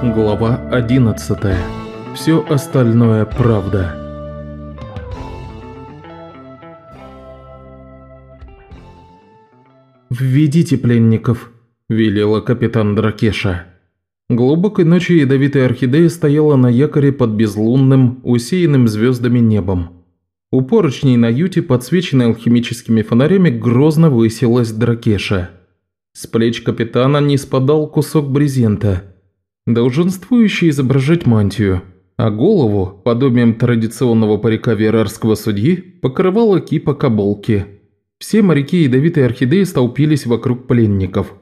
Глава 11. Все остальное правда. «Введите пленников», – велела капитан Дракеша. Глубокой ночью ядовитая орхидея стояла на якоре под безлунным, усеянным звездами небом. У поручней на юте, подсвеченной алхимическими фонарями, грозно высилась Дракеша. С плеч капитана не спадал кусок брезента – долженствующий изображать мантию, а голову, подобием традиционного парика верарского судьи, покрывала кипа каболки. Все моряки ядовитой орхидеи столпились вокруг пленников.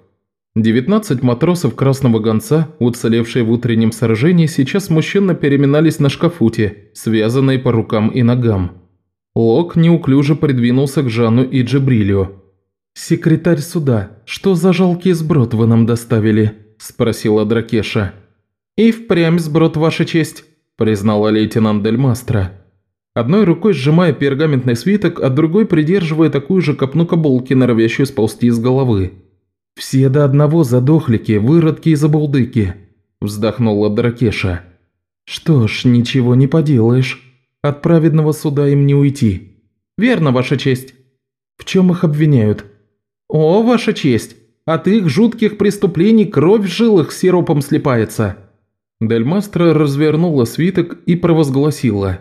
19 матросов красного гонца, уцелевшие в утреннем сражении, сейчас смущенно переминались на шкафуте, связанные по рукам и ногам. Лок неуклюже придвинулся к Жанну и Джабрилю. «Секретарь суда, что за жалкий сброд вы нам доставили?» – спросила Дракеша. «И впрямь сброд, ваша честь», – признала лейтенант Дель Мастро. Одной рукой сжимая пергаментный свиток, а другой придерживая такую же копну кабулки, норовящую сползти из головы. «Все до одного задохлики, выродки и забулдыки», – вздохнула Дракеша. «Что ж, ничего не поделаешь. От праведного суда им не уйти». «Верно, ваша честь». «В чем их обвиняют?» «О, ваша честь, от их жутких преступлений кровь в жилах сиропом слипается». Дельмастра развернула свиток и провозгласила.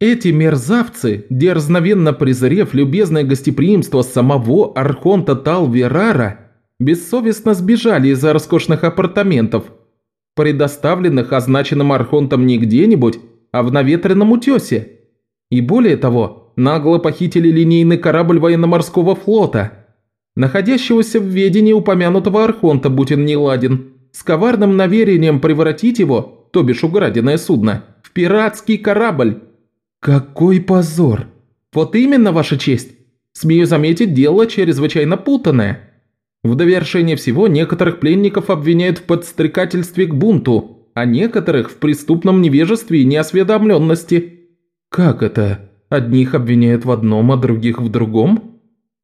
«Эти мерзавцы, дерзновенно презрев любезное гостеприимство самого Архонта Талверара, бессовестно сбежали из-за роскошных апартаментов, предоставленных означенным Архонтом не где-нибудь, а в наветренном утесе. И более того, нагло похитили линейный корабль военно-морского флота, находящегося в ведении упомянутого Архонта, будь он неладен, с коварным наверением превратить его, то бишь украденное судно, в пиратский корабль. Какой позор! Вот именно, Ваша честь. Смею заметить, дело чрезвычайно путанное. В довершение всего некоторых пленников обвиняют в подстрекательстве к бунту, а некоторых в преступном невежестве и неосведомленности. Как это? Одних обвиняют в одном, а других в другом?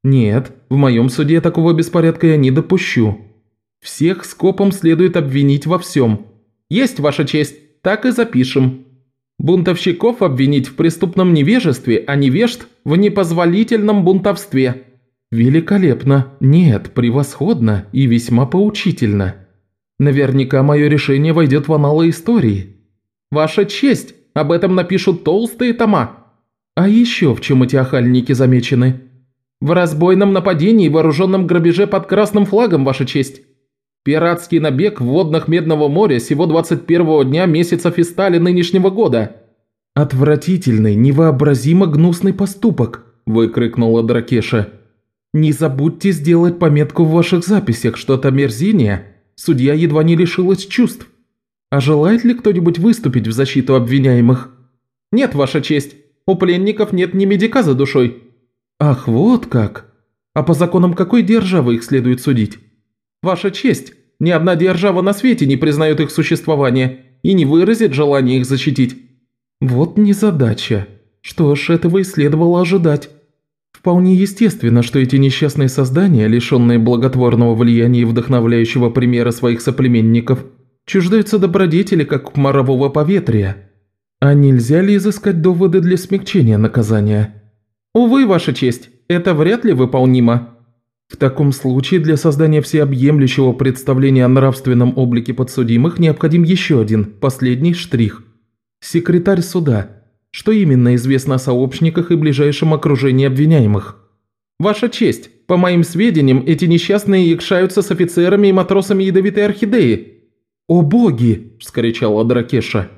Нет, в моем суде такого беспорядка я не допущу. Всех скопом следует обвинить во всем. Есть ваша честь, так и запишем. Бунтовщиков обвинить в преступном невежестве, а невежд в непозволительном бунтовстве. Великолепно. Нет, превосходно и весьма поучительно. Наверняка мое решение войдет в аналы истории. Ваша честь, об этом напишут толстые тома. А еще в чем эти охальники замечены? В разбойном нападении и вооруженном грабеже под красным флагом, ваша честь. Пиратский набег в водах Медного моря сего 21 дня месяца фестали нынешнего года. Отвратительный, невообразимо гнусный поступок, выкрикнула Дракеша. Не забудьте сделать пометку в ваших записях, что от омерзения судья едва не лишилась чувств. А желает ли кто-нибудь выступить в защиту обвиняемых? Нет, ваша честь, у пленников нет ни медика за душой. Ах, вот как. А по законам какой державы их следует судить? Ваша честь, ни одна держава на свете не признает их существование и не выразит желания их защитить. Вот незадача. Что ж, этого и следовало ожидать. Вполне естественно, что эти несчастные создания, лишенные благотворного влияния и вдохновляющего примера своих соплеменников, чуждаются добродетели, как морового поветрия. А нельзя ли изыскать доводы для смягчения наказания? Увы, Ваша честь, это вряд ли выполнимо. В таком случае для создания всеобъемлющего представления о нравственном облике подсудимых необходим еще один, последний штрих. Секретарь суда. Что именно известно о сообщниках и ближайшем окружении обвиняемых? Ваша честь, по моим сведениям, эти несчастные якшаются с офицерами и матросами ядовитой орхидеи. «О боги!» – вскричала Дракеша.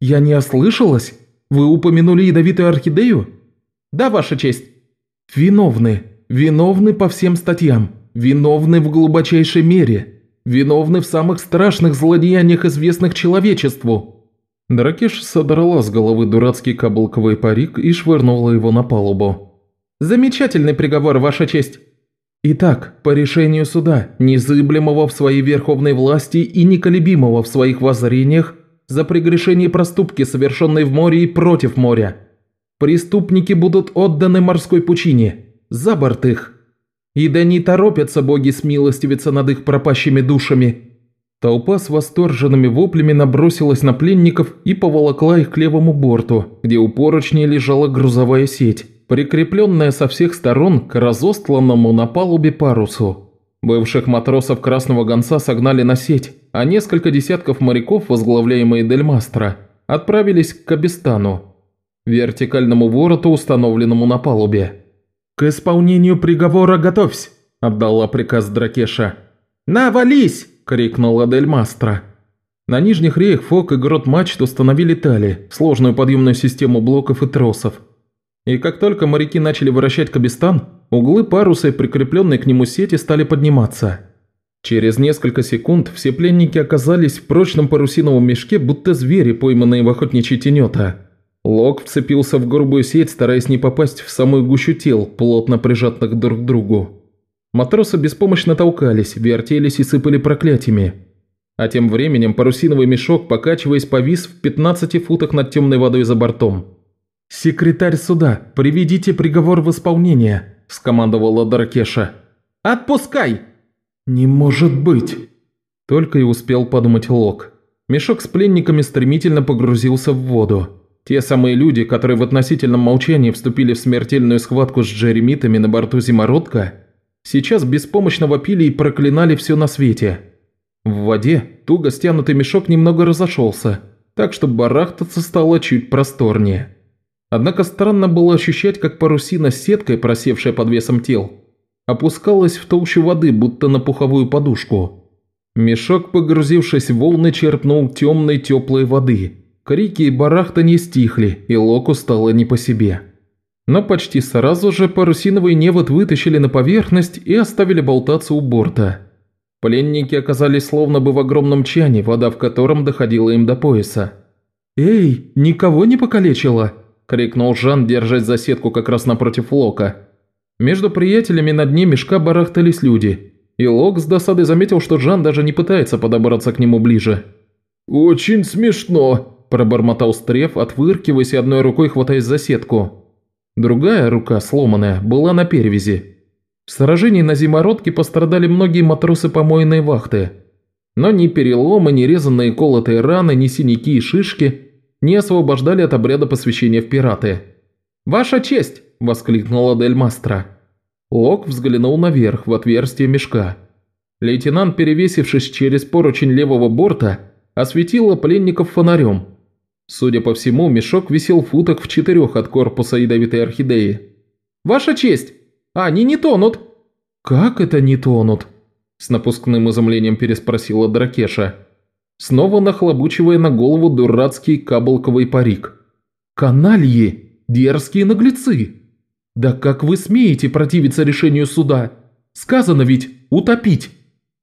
«Я не ослышалась? Вы упомянули ядовитую орхидею?» «Да, ваша честь». «Виновны», Виновны по всем статьям, виновны в глубочайшей мере, виновны в самых страшных злодеяниях, известных человечеству». Дракеш содрала с головы дурацкий каблуковый парик и швырнула его на палубу. «Замечательный приговор, Ваша честь!» Итак, по решению суда, незыблемого в своей верховной власти и неколебимого в своих воззрениях, за прегрешение проступки, совершенные в море и против моря, преступники будут отданы морской пучине, за борт их. И да не торопятся боги смилостивиться над их пропащими душами. Толпа с восторженными воплями набросилась на пленников и поволокла их к левому борту, где у поручней лежала грузовая сеть, прикрепленная со всех сторон к разостланному на палубе парусу. Бывших матросов Красного Гонца согнали на сеть, а несколько десятков моряков, возглавляемые Дельмастро, отправились к Кабистану, вертикальному вороту, установленному на палубе. «К исполнению приговора готовься!» – отдала приказ Дракеша. «Навались!» – крикнула Дель Мастро. На нижних реях Фок и Грот Мачт установили тали, сложную подъемную систему блоков и тросов. И как только моряки начали вращать кабистан, углы паруса и прикрепленные к нему сети стали подниматься. Через несколько секунд все пленники оказались в прочном парусиновом мешке, будто звери, пойманные в охотничьи тенета. Лок вцепился в грубую сеть, стараясь не попасть в самую гущу тел, плотно прижатых друг к другу. Матросы беспомощно толкались, вертелись и сыпали проклятиями. А тем временем парусиновый мешок, покачиваясь, повис в 15 футах над темной водой за бортом. «Секретарь суда, приведите приговор в исполнение», – скомандовала Даркеша. «Отпускай!» «Не может быть!» Только и успел подумать Лок. Мешок с пленниками стремительно погрузился в воду. Те самые люди, которые в относительном молчании вступили в смертельную схватку с джеремитами на борту Зимородка, сейчас беспомощно вопили и проклинали все на свете. В воде туго стянутый мешок немного разошелся, так что барахтаться стало чуть просторнее. Однако странно было ощущать, как парусина с сеткой, просевшая под весом тел, опускалась в толщу воды, будто на пуховую подушку. Мешок, погрузившись в волны, черпнул темной теплой воды. Крики и барахта не стихли, и Локу стало не по себе. Но почти сразу же парусиновый невод вытащили на поверхность и оставили болтаться у борта. Пленники оказались словно бы в огромном чане, вода в котором доходила им до пояса. «Эй, никого не покалечило?» – крикнул Жан, держась за сетку как раз напротив Лока. Между приятелями на дне мешка барахтались люди, и Лок с досадой заметил, что Жан даже не пытается подобраться к нему ближе. «Очень смешно», – пробормотал Стреф, отвыркиваясь одной рукой хватаясь за сетку. Другая рука, сломанная, была на перевязи. В сражении на зимородке пострадали многие матросы помойной вахты. Но ни переломы, ни резанные колотые раны, ни синяки и шишки не освобождали от обряда посвящения в пираты. «Ваша честь!» – воскликнула Дель Мастро. Лок взглянул наверх, в отверстие мешка. Лейтенант, перевесившись через поручень левого борта, осветила пленников фонарем – Судя по всему, мешок висел футок в четырех от корпуса ядовитой орхидеи. «Ваша честь! Они не тонут!» «Как это не тонут?» С напускным изумлением переспросила Дракеша, снова нахлобучивая на голову дурацкий каблковый парик. «Канальи! Дерзкие наглецы! Да как вы смеете противиться решению суда? Сказано ведь утопить!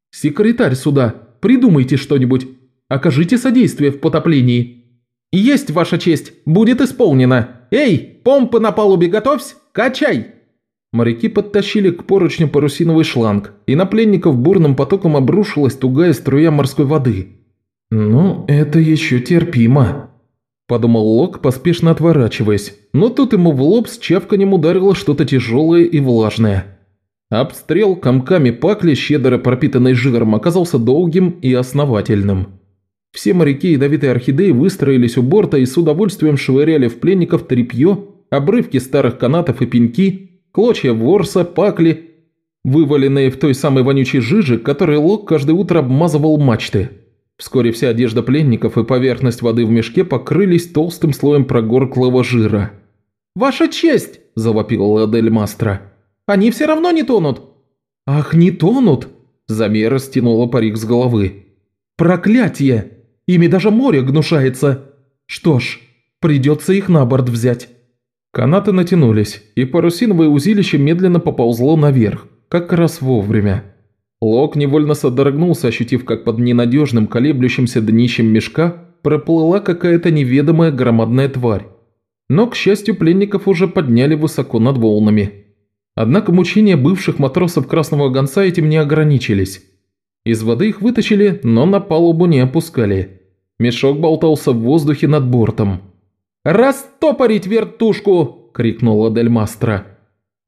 Секретарь суда, придумайте что-нибудь! Окажите содействие в потоплении!» «Есть, Ваша честь, будет исполнено! Эй, помпы на палубе готовься, качай!» Моряки подтащили к поручню парусиновый шланг, и на пленников бурным потоком обрушилась тугая струя морской воды. «Ну, это еще терпимо», – подумал Лок, поспешно отворачиваясь, но тут ему в лоб с чавканем ударило что-то тяжелое и влажное. Обстрел комками пакли, щедро пропитанной жиром, оказался долгим и основательным. Все моряки ядовитой орхидеи выстроились у борта и с удовольствием швыряли в пленников тряпье, обрывки старых канатов и пеньки, клочья ворса, пакли, вываленные в той самой вонючей жиже, которой Лок каждое утро обмазывал мачты. Вскоре вся одежда пленников и поверхность воды в мешке покрылись толстым слоем прогорклого жира. «Ваша честь!» – завопила Адель Мастро. «Они все равно не тонут!» «Ах, не тонут!» – Замера стянула парик с головы. «Проклятие!» Ими даже море гнушается. Что ж, придется их на борт взять». Канаты натянулись, и парусиновое узилище медленно поползло наверх, как раз вовремя. Лок невольно содрогнулся, ощутив, как под ненадежным колеблющимся днищем мешка проплыла какая-то неведомая громадная тварь. Но, к счастью, пленников уже подняли высоко над волнами. Однако мучения бывших матросов Красного Гонца этим не ограничились. Из воды их вытащили, но на палубу не опускали. Мешок болтался в воздухе над бортом. «Растопорить вертушку!» – крикнула Дель Мастро.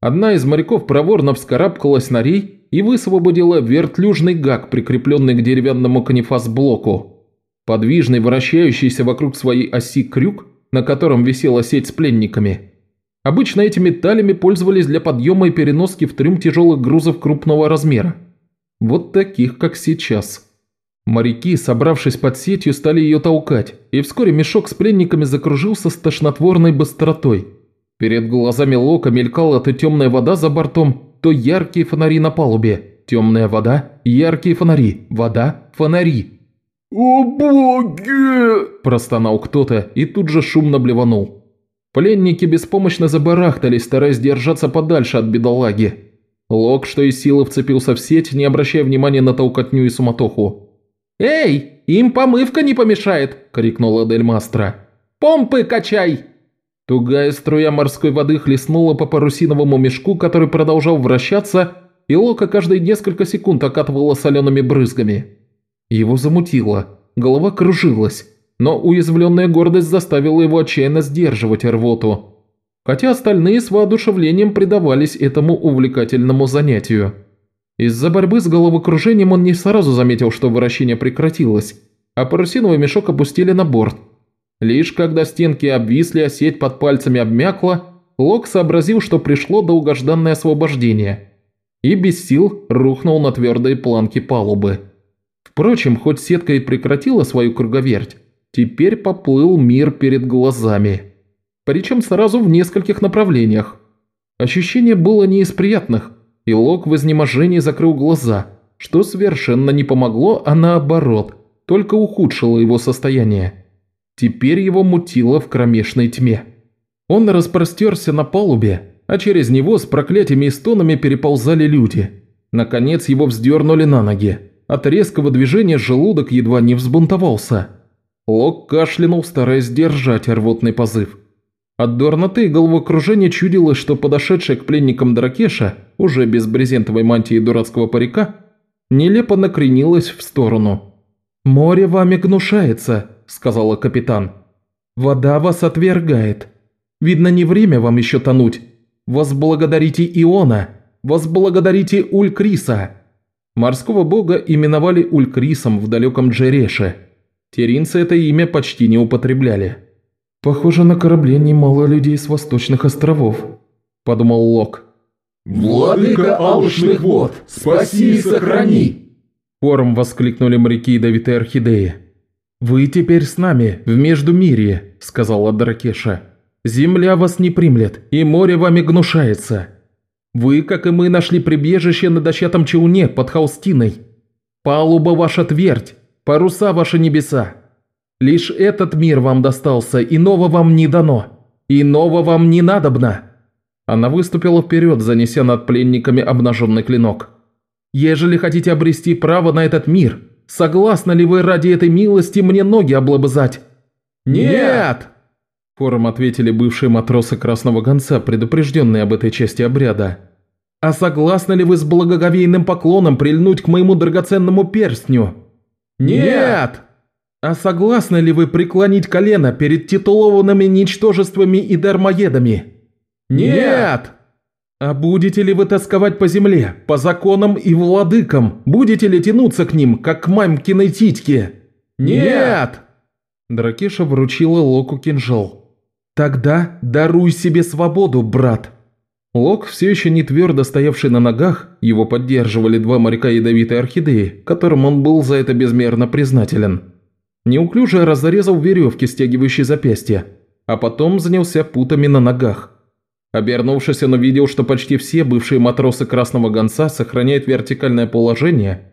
Одна из моряков проворно вскарабкалась на рей и высвободила вертлюжный гак, прикрепленный к деревянному канифас-блоку. Подвижный, вращающийся вокруг своей оси крюк, на котором висела сеть с пленниками. Обычно этими талями пользовались для подъема и переноски в трюм тяжелых грузов крупного размера. Вот таких, как сейчас. Моряки, собравшись под сетью, стали ее толкать, и вскоре мешок с пленниками закружился с тошнотворной быстротой. Перед глазами Лока мелькала то темная вода за бортом, то яркие фонари на палубе. Темная вода, яркие фонари, вода, фонари. «О боги!» – простонал кто-то и тут же шумно блеванул. Пленники беспомощно забарахтались, стараясь держаться подальше от бедолаги. Лок, что из силы вцепился в сеть, не обращая внимания на толкотню и суматоху. «Эй, им помывка не помешает!» – крикнула Дель Мастро. «Помпы качай!» Тугая струя морской воды хлестнула по парусиновому мешку, который продолжал вращаться, и Лока каждые несколько секунд окатывала солеными брызгами. Его замутило, голова кружилась, но уязвленная гордость заставила его отчаянно сдерживать рвоту хотя остальные с воодушевлением предавались этому увлекательному занятию. Из-за борьбы с головокружением он не сразу заметил, что вращение прекратилось, а парусиновый мешок опустили на борт. Лишь когда стенки обвисли, а сеть под пальцами обмякла, Лок сообразил, что пришло долгожданное освобождение, и без сил рухнул на твердые планки палубы. Впрочем, хоть сетка и прекратила свою круговерть, теперь поплыл мир перед глазами причем сразу в нескольких направлениях. Ощущение было не из приятных, и Лок в изнеможении закрыл глаза, что совершенно не помогло, а наоборот, только ухудшило его состояние. Теперь его мутило в кромешной тьме. Он распростерся на палубе, а через него с проклятиями и стонами переползали люди. Наконец его вздернули на ноги. От резкого движения желудок едва не взбунтовался. Лок кашлянул, стараясь держать рвотный позыв. От дурноты и головокружения чудилось, что подошедшая к пленникам Дракеша, уже без брезентовой мантии и дурацкого парика, нелепо накренилась в сторону. «Море вами гнушается», – сказала капитан. «Вода вас отвергает. Видно, не время вам еще тонуть. Возблагодарите Иона, возблагодарите Улькриса». Морского бога именовали Улькрисом в далеком Джереше. Теринцы это имя почти не употребляли. «Похоже, на корабле немало людей с восточных островов», – подумал Лок. «Владыка алчных вод, спаси и сохрани!» Хором воскликнули моряки ядовитой орхидеи. «Вы теперь с нами, в Междумирье», – сказала Дракеша. «Земля вас не примлет, и море вами гнушается. Вы, как и мы, нашли прибежище на дощатом челне под Холстиной. Палуба ваша твердь, паруса ваши небеса. Лишь этот мир вам достался, иного вам не дано. Иного вам не надобно». Она выступила вперед, занеся над пленниками обнаженный клинок. «Ежели хотите обрести право на этот мир, согласны ли вы ради этой милости мне ноги облобызать?» «Нет!» Хором ответили бывшие матросы Красного Гонца, предупрежденные об этой части обряда. «А согласны ли вы с благоговейным поклоном прильнуть к моему драгоценному перстню?» «Нет!» «А согласны ли вы преклонить колено перед титулованными ничтожествами и дармоедами?» «Нет!» «А будете ли вы тосковать по земле, по законам и владыкам? Будете ли тянуться к ним, как к мамкиной титьке?» «Нет!» Дракеша вручила Локу кинжал. «Тогда даруй себе свободу, брат!» Лок, все еще не твердо стоявший на ногах, его поддерживали два моряка ядовитой орхидеи, которым он был за это безмерно признателен. Неуклюже разрезал веревки, стягивающие запястья, а потом занялся путами на ногах. Обернувшись, он увидел, что почти все бывшие матросы Красного Гонца сохраняют вертикальное положение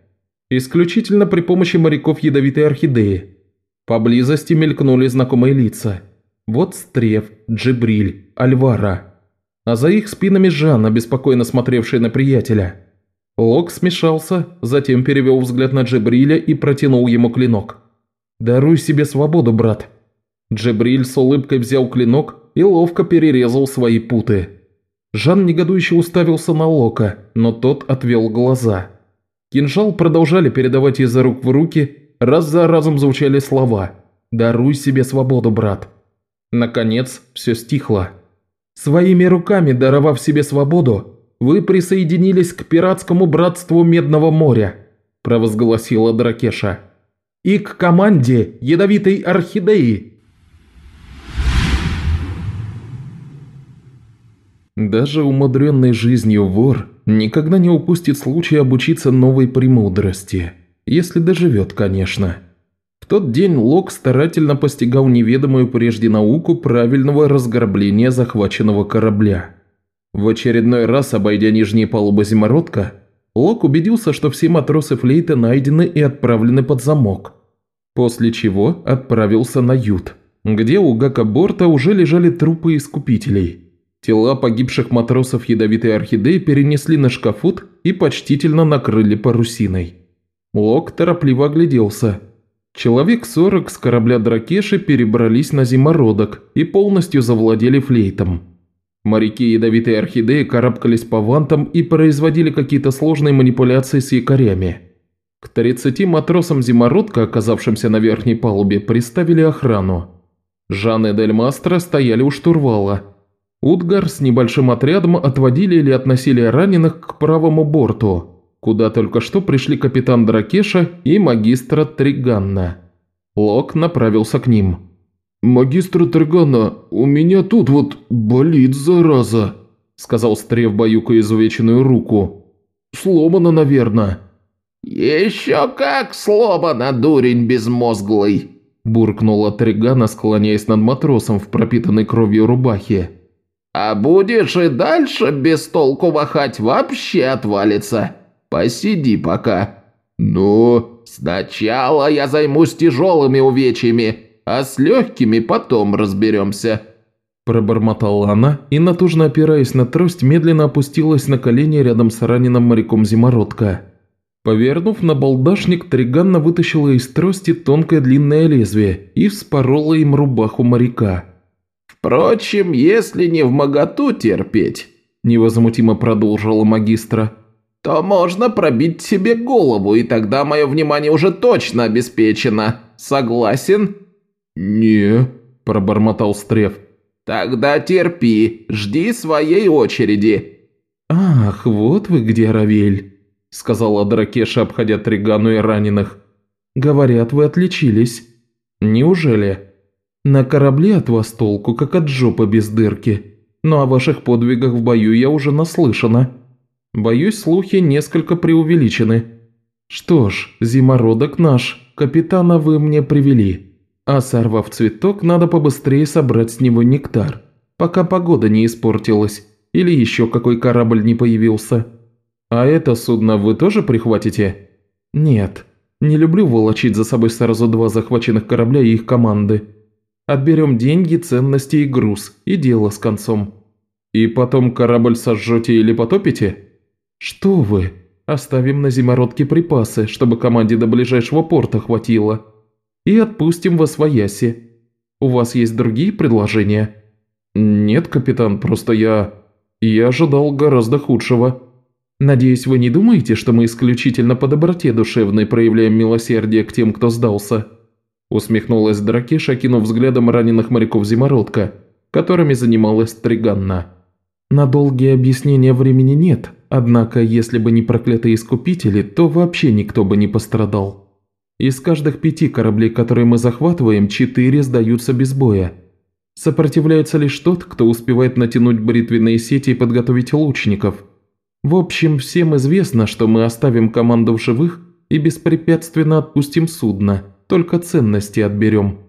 исключительно при помощи моряков ядовитой орхидеи. Поблизости мелькнули знакомые лица. Вот Стрев, Джибриль, Альвара. А за их спинами Жанна, беспокойно смотревшая на приятеля. Лок смешался, затем перевел взгляд на Джибриля и протянул ему клинок. «Даруй себе свободу, брат». Джебриль с улыбкой взял клинок и ловко перерезал свои путы. Жан негодующе уставился на Лока, но тот отвел глаза. Кинжал продолжали передавать из рук в руки, раз за разом звучали слова «Даруй себе свободу, брат». Наконец, все стихло. Своими руками даровав себе свободу, вы присоединились к пиратскому братству Медного моря», – провозгласила Дракеша. «И к команде ядовитой орхидеи». Даже умудренный жизнью вор никогда не упустит случая обучиться новой премудрости, если доживет, конечно. В тот день Лок старательно постигал неведомую прежде науку правильного разграбления захваченного корабля. В очередной раз, обойдя нижние палубы зимородка, Лок убедился, что все матросы флейта найдены и отправлены под замок, после чего отправился на ют, где у Гакаборта уже лежали трупы искупителей – Тела погибших матросов ядовитой орхидеи перенесли на шкафут и почтительно накрыли парусиной. Лок торопливо огляделся. Человек сорок с корабля Дракеши перебрались на зимородок и полностью завладели флейтом. Моряки ядовитой орхидеи карабкались по вантам и производили какие-то сложные манипуляции с якорями. К 30 матросам зимородка, оказавшимся на верхней палубе, приставили охрану. Жан и Дель Мастро стояли у штурвала – Утгар с небольшим отрядом отводили или относили раненых к правому борту, куда только что пришли капитан Дракеша и магистра Триганна. Лок направился к ним. «Магистр Триганна, у меня тут вот болит, зараза», – сказал Стрев баюка изувеченную руку. «Сломано, наверное». «Еще как сломано, дурень безмозглый!» – буркнула Тригана, склоняясь над матросом в пропитанной кровью рубахе. А будешь и дальше без толку махать, вообще отвалится. Посиди пока. Ну, сначала я займусь тяжелыми увечьями, а с легкими потом разберемся». Пробормотала она и, натужно опираясь на трость, медленно опустилась на колени рядом с раненым моряком Зимородка. Повернув на балдашник, Триганна вытащила из трости тонкое длинное лезвие и вспорола им рубаху моряка. «Впрочем, если не в моготу терпеть», – невозмутимо продолжила магистра, – «то можно пробить себе голову, и тогда мое внимание уже точно обеспечено. Согласен?» «Не», – пробормотал Стрев. «Тогда терпи, жди своей очереди». «Ах, вот вы где, Равель», – сказала Дракеша, обходя Тригану и раненых. «Говорят, вы отличились. Неужели?» На корабле от вас толку, как от жопы без дырки. Но о ваших подвигах в бою я уже наслышана. Боюсь, слухи несколько преувеличены. Что ж, зимородок наш, капитана вы мне привели. А сорвав цветок, надо побыстрее собрать с него нектар, пока погода не испортилась или еще какой корабль не появился. А это судно вы тоже прихватите? Нет, не люблю волочить за собой сразу два захваченных корабля и их команды. Отберем деньги, ценности и груз, и дело с концом. И потом корабль сожжете или потопите? Что вы, оставим на зимородке припасы, чтобы команде до ближайшего порта хватило. И отпустим вас в Аяси. У вас есть другие предложения? Нет, капитан, просто я... Я ожидал гораздо худшего. Надеюсь, вы не думаете, что мы исключительно по доброте душевной проявляем милосердие к тем, кто сдался?» Усмехнулась Дракеша, кинув взглядом раненых моряков Зимородка, которыми занималась Триганна. На долгие объяснения времени нет, однако если бы не проклятые искупители, то вообще никто бы не пострадал. Из каждых пяти кораблей, которые мы захватываем, четыре сдаются без боя. Сопротивляется лишь тот, кто успевает натянуть бритвенные сети и подготовить лучников. В общем, всем известно, что мы оставим команду в живых и беспрепятственно отпустим судно – только ценности отберем.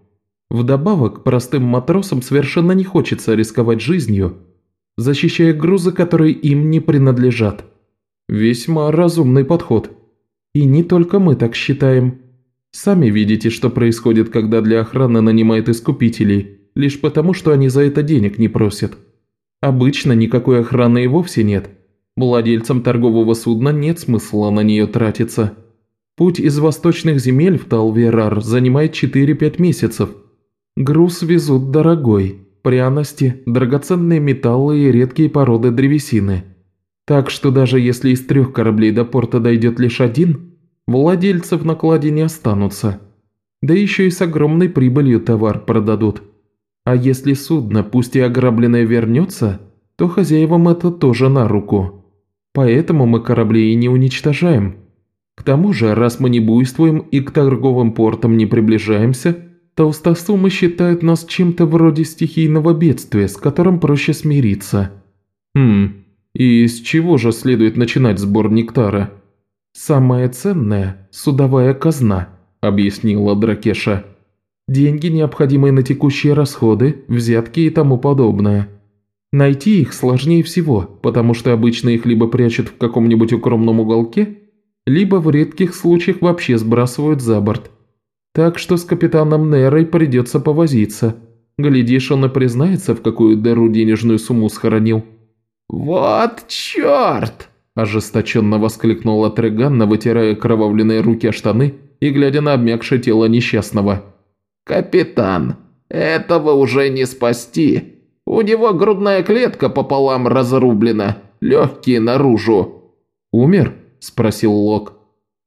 Вдобавок, простым матросам совершенно не хочется рисковать жизнью, защищая грузы, которые им не принадлежат. Весьма разумный подход. И не только мы так считаем. Сами видите, что происходит, когда для охраны нанимают искупителей, лишь потому, что они за это денег не просят. Обычно никакой охраны и вовсе нет. Владельцам торгового судна нет смысла на нее тратиться. Путь из восточных земель в Талверар занимает 4-5 месяцев. Груз везут дорогой, пряности, драгоценные металлы и редкие породы древесины. Так что даже если из трех кораблей до порта дойдет лишь один, владельцев на кладе не останутся. Да еще и с огромной прибылью товар продадут. А если судно, пусть и ограбленное, вернется, то хозяевам это тоже на руку. Поэтому мы корабли и не уничтожаем. К тому же, раз мы не буйствуем и к торговым портам не приближаемся, толстосумы считают нас чем-то вроде стихийного бедствия, с которым проще смириться. Хм, и с чего же следует начинать сбор нектара? Самое ценное – судовая казна, объяснила Дракеша. Деньги, необходимые на текущие расходы, взятки и тому подобное. Найти их сложнее всего, потому что обычно их либо прячут в каком-нибудь укромном уголке, либо в редких случаях вообще сбрасывают за борт. Так что с капитаном Нерой придется повозиться. Глядишь, он и признается, в какую дыру денежную сумму схоронил. «Вот черт!» – ожесточенно воскликнула Треганна, вытирая кровавленные руки о штаны и глядя на обмякшее тело несчастного. «Капитан, этого уже не спасти. У него грудная клетка пополам разрублена, легкие наружу». «Умер?» – спросил Лок.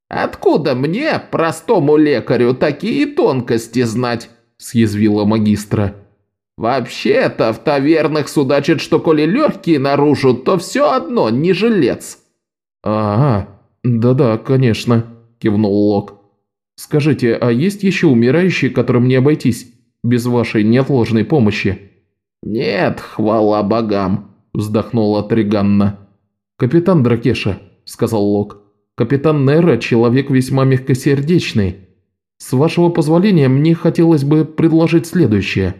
«Откуда мне, простому лекарю, такие тонкости знать?» – съязвила магистра. «Вообще-то в тавернах судачат, что коли легкие наружу, то все одно не жилец». «А, да-да, конечно», – кивнул Лок. «Скажите, а есть еще умирающие, которым не обойтись без вашей неотложной помощи?» «Нет, хвала богам», – вздохнула Триганна. «Капитан Дракеша», – сказал Лок. «Капитан Нера – человек весьма мягкосердечный. С вашего позволения, мне хотелось бы предложить следующее».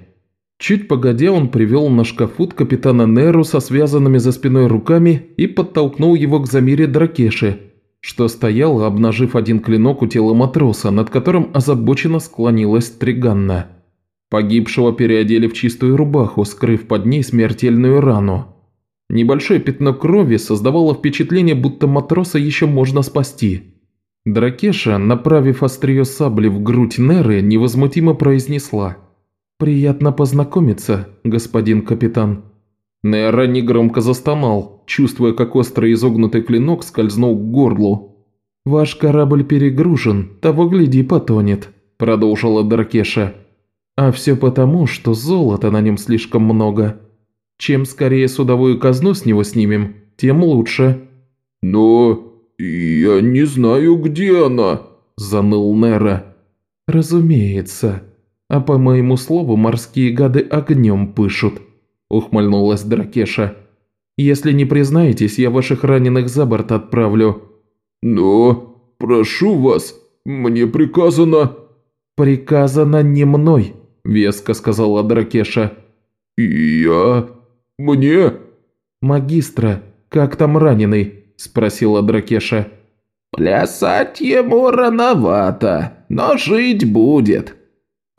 Чуть погодя, он привел на шкафут капитана Неру со связанными за спиной руками и подтолкнул его к Замире Дракеши, что стоял, обнажив один клинок у тела матроса, над которым озабоченно склонилась Триганна. Погибшего переодели в чистую рубаху, скрыв под ней смертельную рану. Небольшое пятно крови создавало впечатление, будто матроса еще можно спасти. Дракеша, направив острие сабли в грудь Неры, невозмутимо произнесла – «Приятно познакомиться, господин капитан». Нера негромко застонал, чувствуя, как острый изогнутый клинок скользнул к горлу. «Ваш корабль перегружен, того гляди потонет», – продолжила Дракеша. «А все потому, что золота на нем слишком много. Чем скорее судовую казну с него снимем, тем лучше». «Но я не знаю, где она», – заныл Нера. «Разумеется», «А по моему слову, морские гады огнем пышут», – ухмыльнулась Дракеша. «Если не признаетесь, я ваших раненых за борт отправлю». «Но, прошу вас, мне приказано...» «Приказано не мной», – веско сказала Дракеша. «Я... мне...» «Магистра, как там раненый?» – спросила Дракеша. «Плясать ему рановато, но жить будет»,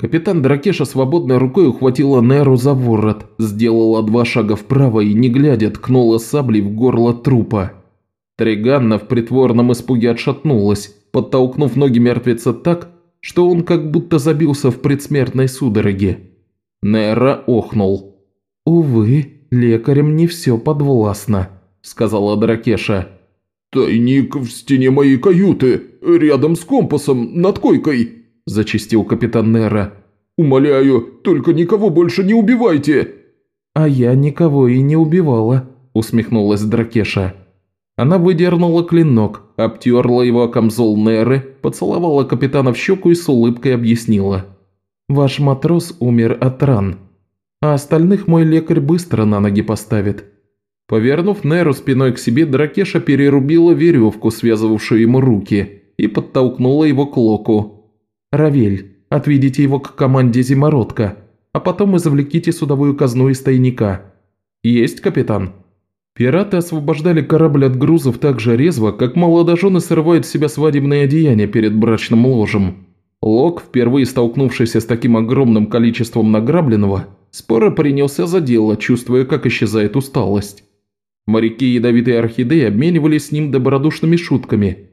Капитан Дракеша свободной рукой ухватила Неру за ворот, сделала два шага вправо и, не глядя, ткнула саблей в горло трупа. Триганна в притворном испуге отшатнулась, подтолкнув ноги мертвеца так, что он как будто забился в предсмертной судороге. Нера охнул. «Увы, лекарям не все подвластно», – сказала Дракеша. «Тайник в стене моей каюты, рядом с компасом, над койкой», – зачистил капитан Нера. «Умоляю, только никого больше не убивайте!» «А я никого и не убивала», – усмехнулась Дракеша. Она выдернула клинок, обтерла его о камзол Неры, поцеловала капитана в щеку и с улыбкой объяснила. «Ваш матрос умер от ран, а остальных мой лекарь быстро на ноги поставит». Повернув Неру спиной к себе, Дракеша перерубила веревку, связывавшую ему руки, и подтолкнула его к Локу, «Равель, отведите его к команде «Зимородка», а потом извлеките судовую казну из тайника». «Есть, капитан». Пираты освобождали корабль от грузов так же резво, как молодожены срывают с себя свадебные одеяния перед брачным ложем. Лок, впервые столкнувшийся с таким огромным количеством награбленного, споро принялся за дело, чувствуя, как исчезает усталость. Моряки ядовитой орхидеи обменивались с ним добродушными шутками –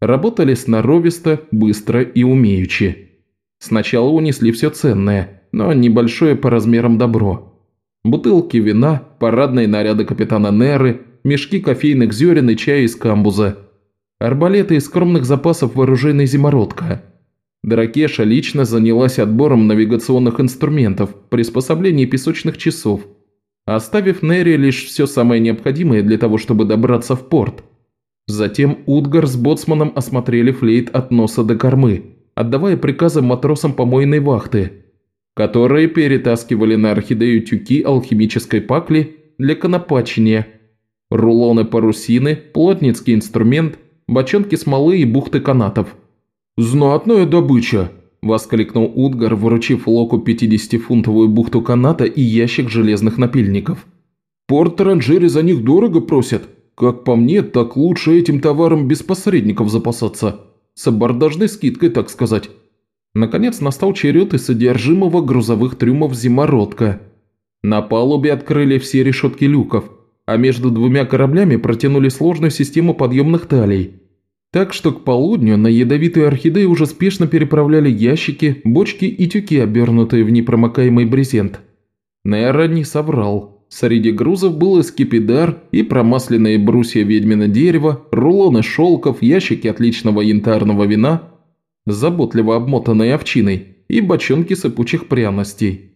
Работали сноровисто, быстро и умеючи. Сначала унесли все ценное, но небольшое по размерам добро. Бутылки вина, парадные наряды капитана Неры, мешки кофейных зерен и чая из камбуза. Арбалеты из скромных запасов вооруженной зимородка. Дракеша лично занялась отбором навигационных инструментов, приспособлений песочных часов, оставив Нерри лишь все самое необходимое для того, чтобы добраться в порт. Затем Утгар с боцманом осмотрели флейт от носа до кормы, отдавая приказы матросам помойной вахты, которые перетаскивали на орхидею тюки алхимической пакли для конопачения, рулоны парусины, плотницкий инструмент, бочонки смолы и бухты канатов. «Знатная добыча!» – воскликнул Утгар, вручив Локу 50-фунтовую бухту каната и ящик железных напильников. «Порт Таранжери за них дорого просят. Как по мне, так лучше этим товаром без посредников запасаться. С абордажной скидкой, так сказать». Наконец настал черед и содержимого грузовых трюмов «Зимородка». На палубе открыли все решетки люков, а между двумя кораблями протянули сложную систему подъемных талей. Так что к полудню на ядовитую орхидею уже спешно переправляли ящики, бочки и тюки, обернутые в непромокаемый брезент. Нейра не соврал. Среди грузов был скипидар и промасленные брусья ведьмина дерева, рулоны шелков, ящики отличного янтарного вина, заботливо обмотанные овчиной, и бочонки сыпучих пряностей.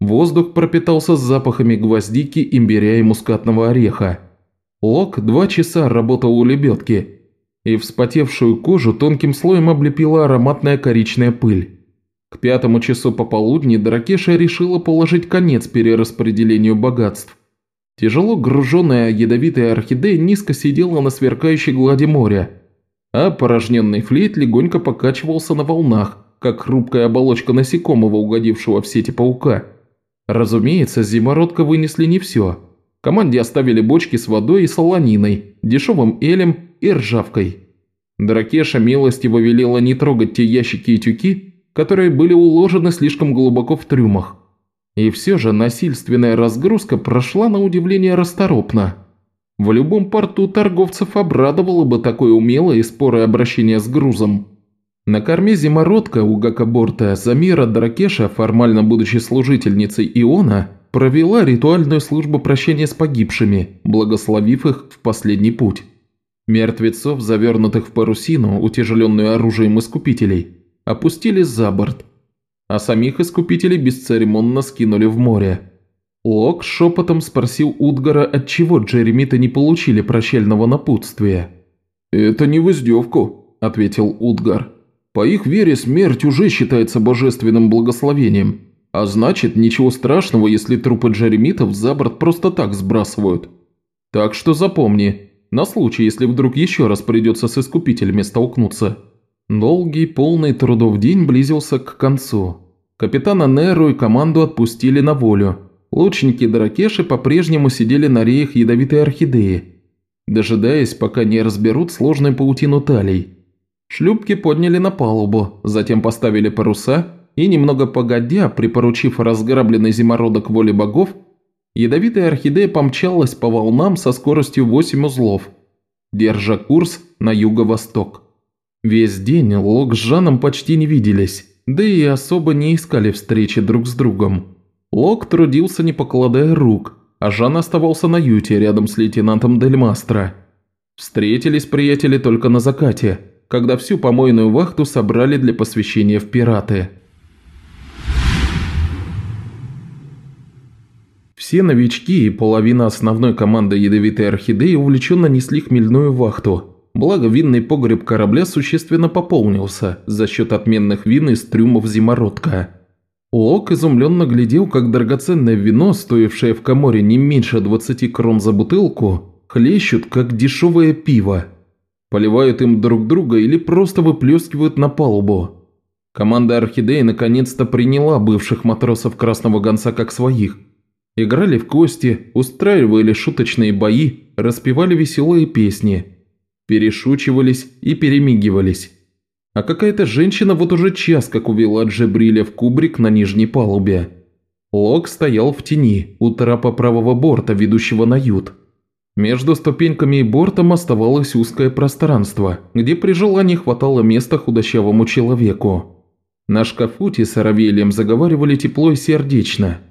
Воздух пропитался запахами гвоздики, имбиря и мускатного ореха. Лок два часа работал у лебедки, и вспотевшую кожу тонким слоем облепила ароматная коричная пыль. К пятому часу пополудни Дракеша решила положить конец перераспределению богатств. Тяжело груженная ядовитая орхидея низко сидела на сверкающей глади моря, а порожненный флейт легонько покачивался на волнах, как хрупкая оболочка насекомого, угодившего в сети паука. Разумеется, зимородка вынесли не все. Команде оставили бочки с водой и солониной, дешевым элем и ржавкой. Дракеша милостиво велела не трогать те ящики и тюки, которые были уложены слишком глубоко в трюмах. И все же насильственная разгрузка прошла на удивление расторопно. В любом порту торговцев обрадовало бы такое умелое и спорое обращение с грузом. На корме зимородка у Гакаборта Замира Дракеша, формально будучи служительницей Иона, провела ритуальную службу прощения с погибшими, благословив их в последний путь. Мертвецов, завернутых в парусину, утяжеленную оружием искупителей, опустили за борт, а самих искупителей бесцеремонно скинули в море. Лок шепотом спросил Утгара, отчего Джеремиты не получили прощального напутствия. «Это не в издевку», – ответил Утгар. «По их вере смерть уже считается божественным благословением, а значит, ничего страшного, если трупы Джеремитов за борт просто так сбрасывают. Так что запомни, на случай, если вдруг еще раз придется с искупителями столкнуться. Долгий, полный трудов день близился к концу. Капитана Неру и команду отпустили на волю. Лучники Дракеши по-прежнему сидели на реях ядовитой орхидеи, дожидаясь, пока не разберут сложную паутину талей. Шлюпки подняли на палубу, затем поставили паруса и, немного погодя, припоручив разграбленный зимородок воле богов, Ядовитая орхидея помчалась по волнам со скоростью 8 узлов, держа курс на юго-восток. Весь день Лок с Жаном почти не виделись, да и особо не искали встречи друг с другом. Лок трудился не покладая рук, а Жан оставался на юте рядом с лейтенантом Дель Мастро. Встретились приятели только на закате, когда всю помойную вахту собрали для посвящения в пираты. Все новички и половина основной команды ядовитой орхидеи увлеченно несли хмельную вахту. Благо винный погреб корабля существенно пополнился за счет отменных вин из трюмов зимородка. Лок изумленно глядел, как драгоценное вино, стоившее в коморе не меньше 20 крон за бутылку, хлещут, как дешевое пиво. Поливают им друг друга или просто выплескивают на палубу. Команда Орхидеи наконец-то приняла бывших матросов Красного Гонца как своих – Играли в кости, устраивали шуточные бои, распевали веселые песни, перешучивались и перемигивались. А какая-то женщина вот уже час как увела Джебриля в кубрик на нижней палубе. Лок стоял в тени, у трапа правого борта, ведущего на ют. Между ступеньками и бортом оставалось узкое пространство, где при желании хватало места худощавому человеку. На шкафуте с Аравелием заговаривали тепло и сердечно –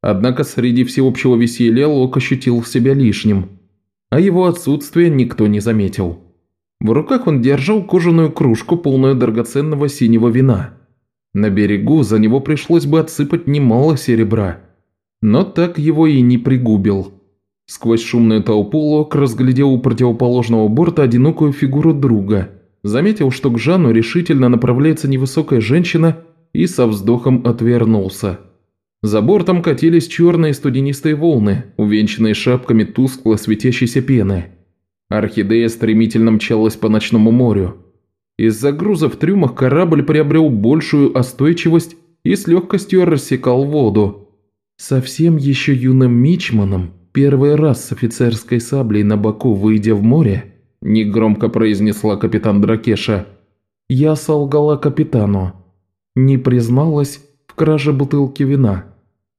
Однако среди всеобщего веселья Лок ощутил себя лишним, а его отсутствие никто не заметил. В руках он держал кожаную кружку, полную драгоценного синего вина. На берегу за него пришлось бы отсыпать немало серебра. Но так его и не пригубил. Сквозь шумную толпу Лок разглядел у противоположного борта одинокую фигуру друга. Заметил, что к Жанну решительно направляется невысокая женщина и со вздохом отвернулся. За бортом катились черные студенистые волны, увенчанные шапками тускло светящейся пены. Орхидея стремительно мчалась по ночному морю. Из-за груза в трюмах корабль приобрел большую остойчивость и с легкостью рассекал воду. Совсем еще юным мичманом, первый раз с офицерской саблей на боку выйдя в море, негромко произнесла капитан Дракеша, я солгала капитану. Не призналась в краже бутылки вина.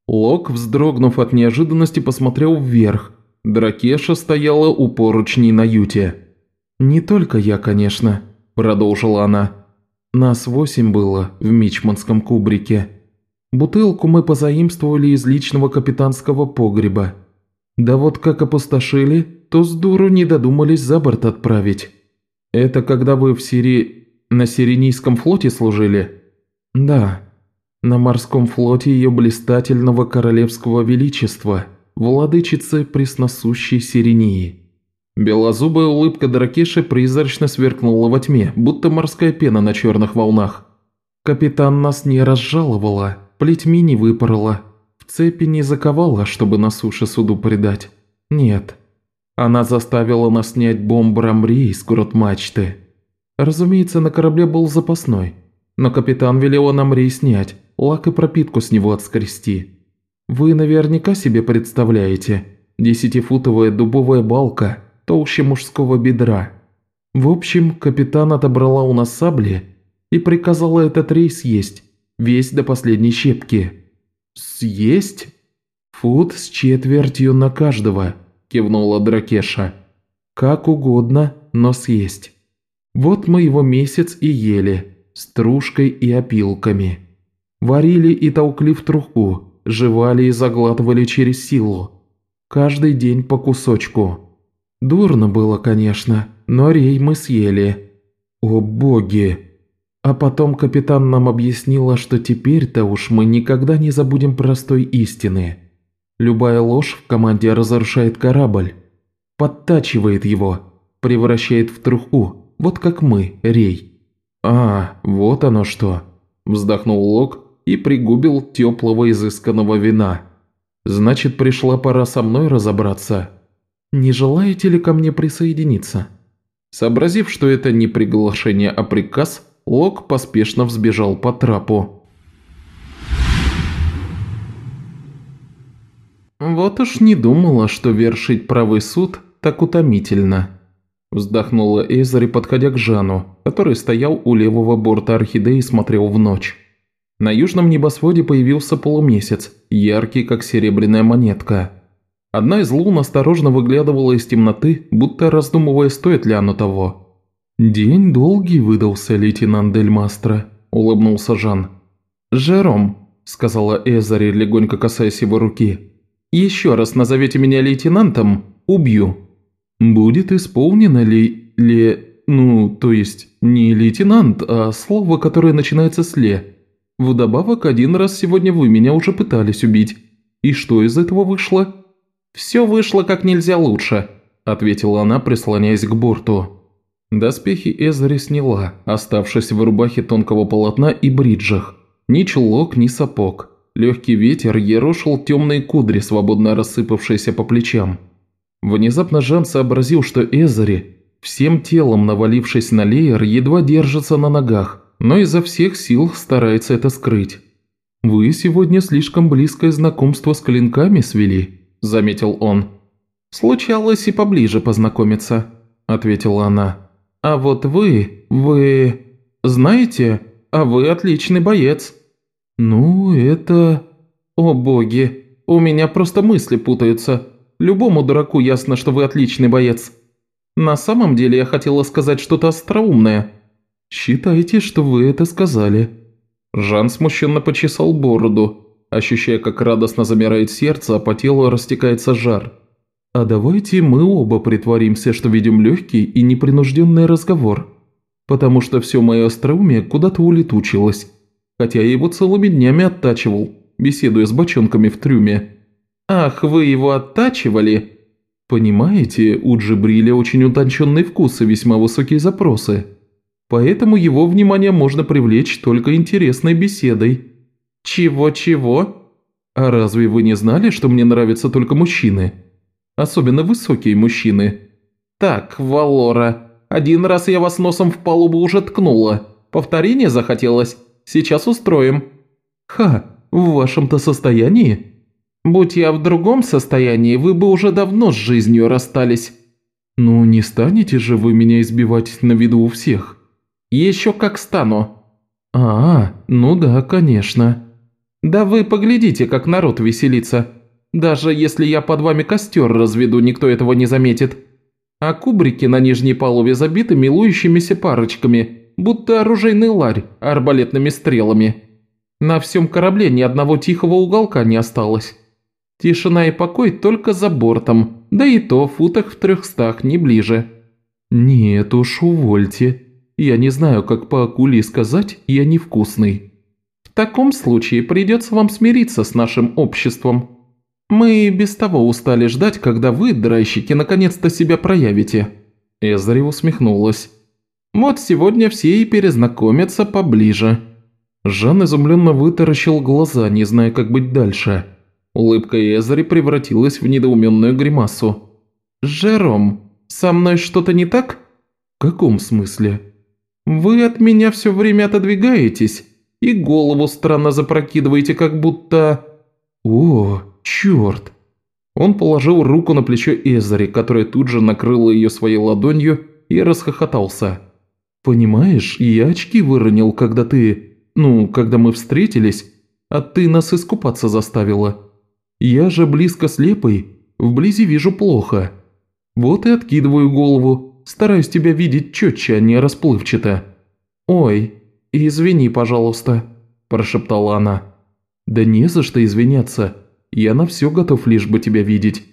Лок, вздрогнув от неожиданности, посмотрел вверх. Дракеша стояла у поручней на юте. «Не только я, конечно», – продолжила она. «Нас восемь было в мичманском кубрике. Бутылку мы позаимствовали из личного капитанского погреба. Да вот как опустошили, то с дуру не додумались за борт отправить. Это когда вы в Сири... на Сиренийском флоте служили?» «Да, на морском флоте ее блистательного королевского величества, владычицы пресносущей Сирении». Белозубая улыбка Дракеши призрачно сверкнула во тьме, будто морская пена на черных волнах. «Капитан нас не разжаловала, плетьми не выпорола, в цепи не заковала, чтобы на суше суду предать. Нет. Она заставила нас снять бомбу Рамри из грот мачты. Разумеется, на корабле был запасной, но капитан велел нам рей снять, лак и пропитку с него отскрести. Вы наверняка себе представляете, десятифутовая дубовая балка толще мужского бедра. В общем, капитан отобрала у нас сабли и приказала этот рейс есть, весь до последней щепки. «Съесть?» «Фут с четвертью на каждого», – кивнула Дракеша. «Как угодно, но съесть. Вот мы его месяц и ели, стружкой и опилками». Варили и толкли в труху, жевали и заглатывали через силу. Каждый день по кусочку. Дурно было, конечно, но рей мы съели. О боги! А потом капитан нам объяснила, что теперь-то уж мы никогда не забудем простой истины. Любая ложь в команде разрушает корабль, подтачивает его, превращает в труху, вот как мы, рей. А, вот оно что, вздохнул Лок и пригубил теплого изысканного вина. «Значит, пришла пора со мной разобраться. Не желаете ли ко мне присоединиться?» Сообразив, что это не приглашение, а приказ, Лок поспешно взбежал по трапу. «Вот уж не думала, что вершить правый суд так утомительно», вздохнула Эзари, подходя к Жану, который стоял у левого борта орхидеи и смотрел в ночь. На южном небосводе появился полумесяц, яркий, как серебряная монетка. Одна из лун осторожно выглядывала из темноты, будто раздумывая, стоит ли оно того. «День долгий выдался, лейтенант Дель Мастро», – улыбнулся Жан. «Жером», – сказала Эзари, легонько касаясь его руки. «Еще раз назовете меня лейтенантом – убью». «Будет исполнено ли... ли... ну, то есть не лейтенант, а слово, которое начинается с «ле», Вдобавок, один раз сегодня вы меня уже пытались убить. И что из этого вышло?» «Все вышло как нельзя лучше», – ответила она, прислоняясь к борту. Доспехи Эзри сняла, оставшись в рубахе тонкого полотна и бриджах. Ни чулок, ни сапог. Легкий ветер ерошил темные кудри, свободно рассыпавшиеся по плечам. Внезапно Жан сообразил, что Эзери, всем телом навалившись на леер, едва держится на ногах – но изо всех сил старается это скрыть. «Вы сегодня слишком близкое знакомство с клинками свели», – заметил он. «Случалось и поближе познакомиться», – ответила она. «А вот вы, вы... знаете, а вы отличный боец». «Ну, это...» «О боги, у меня просто мысли путаются. Любому дураку ясно, что вы отличный боец. На самом деле я хотела сказать что-то остроумное». «Считайте, что вы это сказали». Жан смущенно почесал бороду, ощущая, как радостно замирает сердце, а по телу растекается жар. А давайте мы оба притворимся, что ведем легкий и непринужденный разговор, потому что все мое остроумие куда-то улетучилось, хотя я его целыми днями оттачивал, беседуя с бочонками в трюме. «Ах, вы его оттачивали?» «Понимаете, у Джибриля очень утонченный вкус и весьма высокие запросы, поэтому его внимание можно привлечь только интересной беседой». «Чего-чего?» «А разве вы не знали, что мне нравятся только мужчины?» Особенно высокие мужчины. Так, Валора, один раз я вас носом в палубу уже ткнула. Повторение захотелось? Сейчас устроим. Ха, в вашем-то состоянии? Будь я в другом состоянии, вы бы уже давно с жизнью расстались. Ну, не станете же вы меня избивать на виду у всех? Еще как стану. А, ну да, конечно. Да вы поглядите, как народ веселится. Даже если я под вами костер разведу, никто этого не заметит. А кубрики на нижней палубе забиты милующимися парочками, будто оружейный ларь арбалетными стрелами. На всем корабле ни одного тихого уголка не осталось. Тишина и покой только за бортом, да и то в футах в трехстах, не ближе. Нет уж, увольте. Я не знаю, как по акуле сказать, я невкусный. В таком случае придется вам смириться с нашим обществом. «Мы без того устали ждать, когда вы, драйщики, наконец-то себя проявите». Эзри усмехнулась. «Вот сегодня все и перезнакомятся поближе». Жан изумленно вытаращил глаза, не зная, как быть дальше. Улыбка Эзри превратилась в недоуменную гримасу. «Жером, со мной что-то не так?» «В каком смысле?» «Вы от меня все время отодвигаетесь и голову странно запрокидываете, как будто...» «О, «Черт!» Он положил руку на плечо Эзари, которая тут же накрыла ее своей ладонью и расхохотался. «Понимаешь, я очки выронил, когда ты... Ну, когда мы встретились, а ты нас искупаться заставила. Я же близко слепый, вблизи вижу плохо. Вот и откидываю голову, стараюсь тебя видеть четче, а не расплывчато». «Ой, извини, пожалуйста», – прошептала она. «Да не за что извиняться. Я на все готов лишь бы тебя видеть».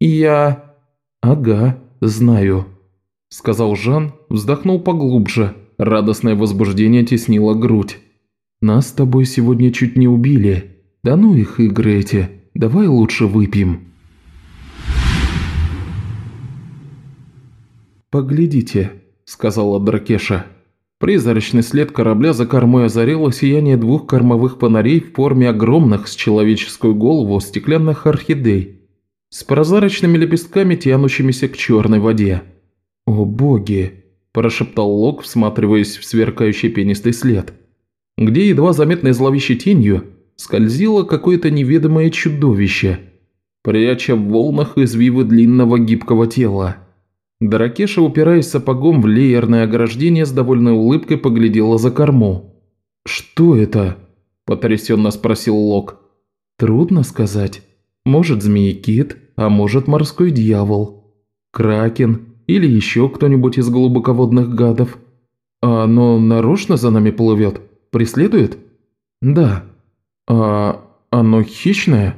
«Я...» «Ага, знаю», – сказал Жан, вздохнул поглубже. Радостное возбуждение теснило грудь. «Нас с тобой сегодня чуть не убили. Да ну их игры эти. Давай лучше выпьем». «Поглядите», – сказала Дракеша. Призрачный след корабля за кормой озарило сияние двух кормовых фонарей в форме огромных с человеческую голову стеклянных орхидей с прозрачными лепестками, тянущимися к черной воде. «О боги!» – прошептал Лок, всматриваясь в сверкающий пенистый след, где едва заметной зловещей тенью скользило какое-то неведомое чудовище, пряча в волнах извивы длинного гибкого тела. Даракеша, упираясь сапогом в леерное ограждение, с довольной улыбкой поглядела за корму. «Что это?» – потрясенно спросил Лок. «Трудно сказать. Может, змеекит, а может, морской дьявол. Кракен или еще кто-нибудь из глубоководных гадов. А оно нарочно за нами плывет? Преследует?» «Да». «А оно хищное?»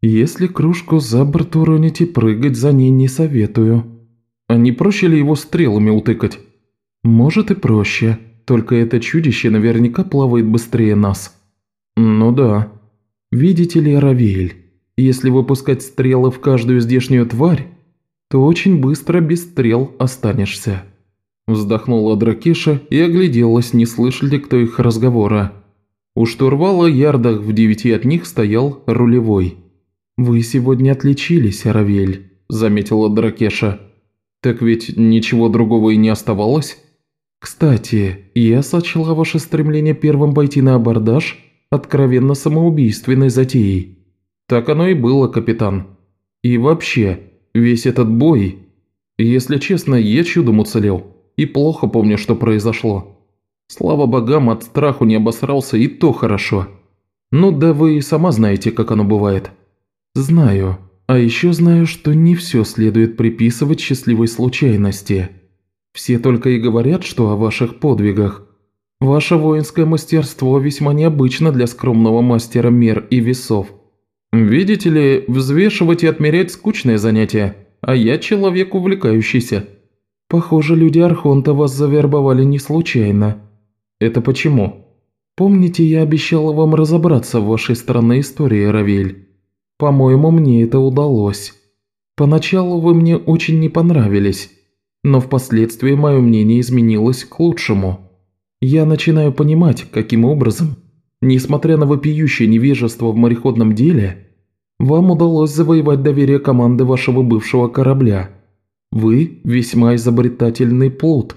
«Если кружку за борт уроните, прыгать за ней не советую». А не проще ли его стрелами утыкать? Может и проще, только это чудище наверняка плавает быстрее нас. Ну да. Видите ли, Равель, если выпускать стрелы в каждую здешнюю тварь, то очень быстро без стрел останешься. Вздохнула Дракеша и огляделась, не слышали кто их разговора. У штурвала ярдах в девяти от них стоял рулевой. «Вы сегодня отличились, Равель», – заметила Дракеша. «Так ведь ничего другого и не оставалось?» «Кстати, я сочла ваше стремление первым пойти на абордаж откровенно самоубийственной затеей». «Так оно и было, капитан. И вообще, весь этот бой... Если честно, я чудом уцелел. И плохо помню, что произошло. Слава богам, от страху не обосрался, и то хорошо. Ну да вы и сама знаете, как оно бывает». «Знаю», а еще знаю, что не все следует приписывать счастливой случайности. Все только и говорят, что о ваших подвигах. Ваше воинское мастерство весьма необычно для скромного мастера мер и весов. Видите ли, взвешивать и отмерять скучное занятие, а я человек увлекающийся. Похоже, люди Архонта вас завербовали не случайно. Это почему? Помните, я обещала вам разобраться в вашей странной истории, Равиль? По-моему, мне это удалось. Поначалу вы мне очень не понравились, но впоследствии мое мнение изменилось к лучшему. Я начинаю понимать, каким образом, несмотря на вопиющее невежество в мореходном деле, вам удалось завоевать доверие команды вашего бывшего корабля. Вы весьма изобретательный плут.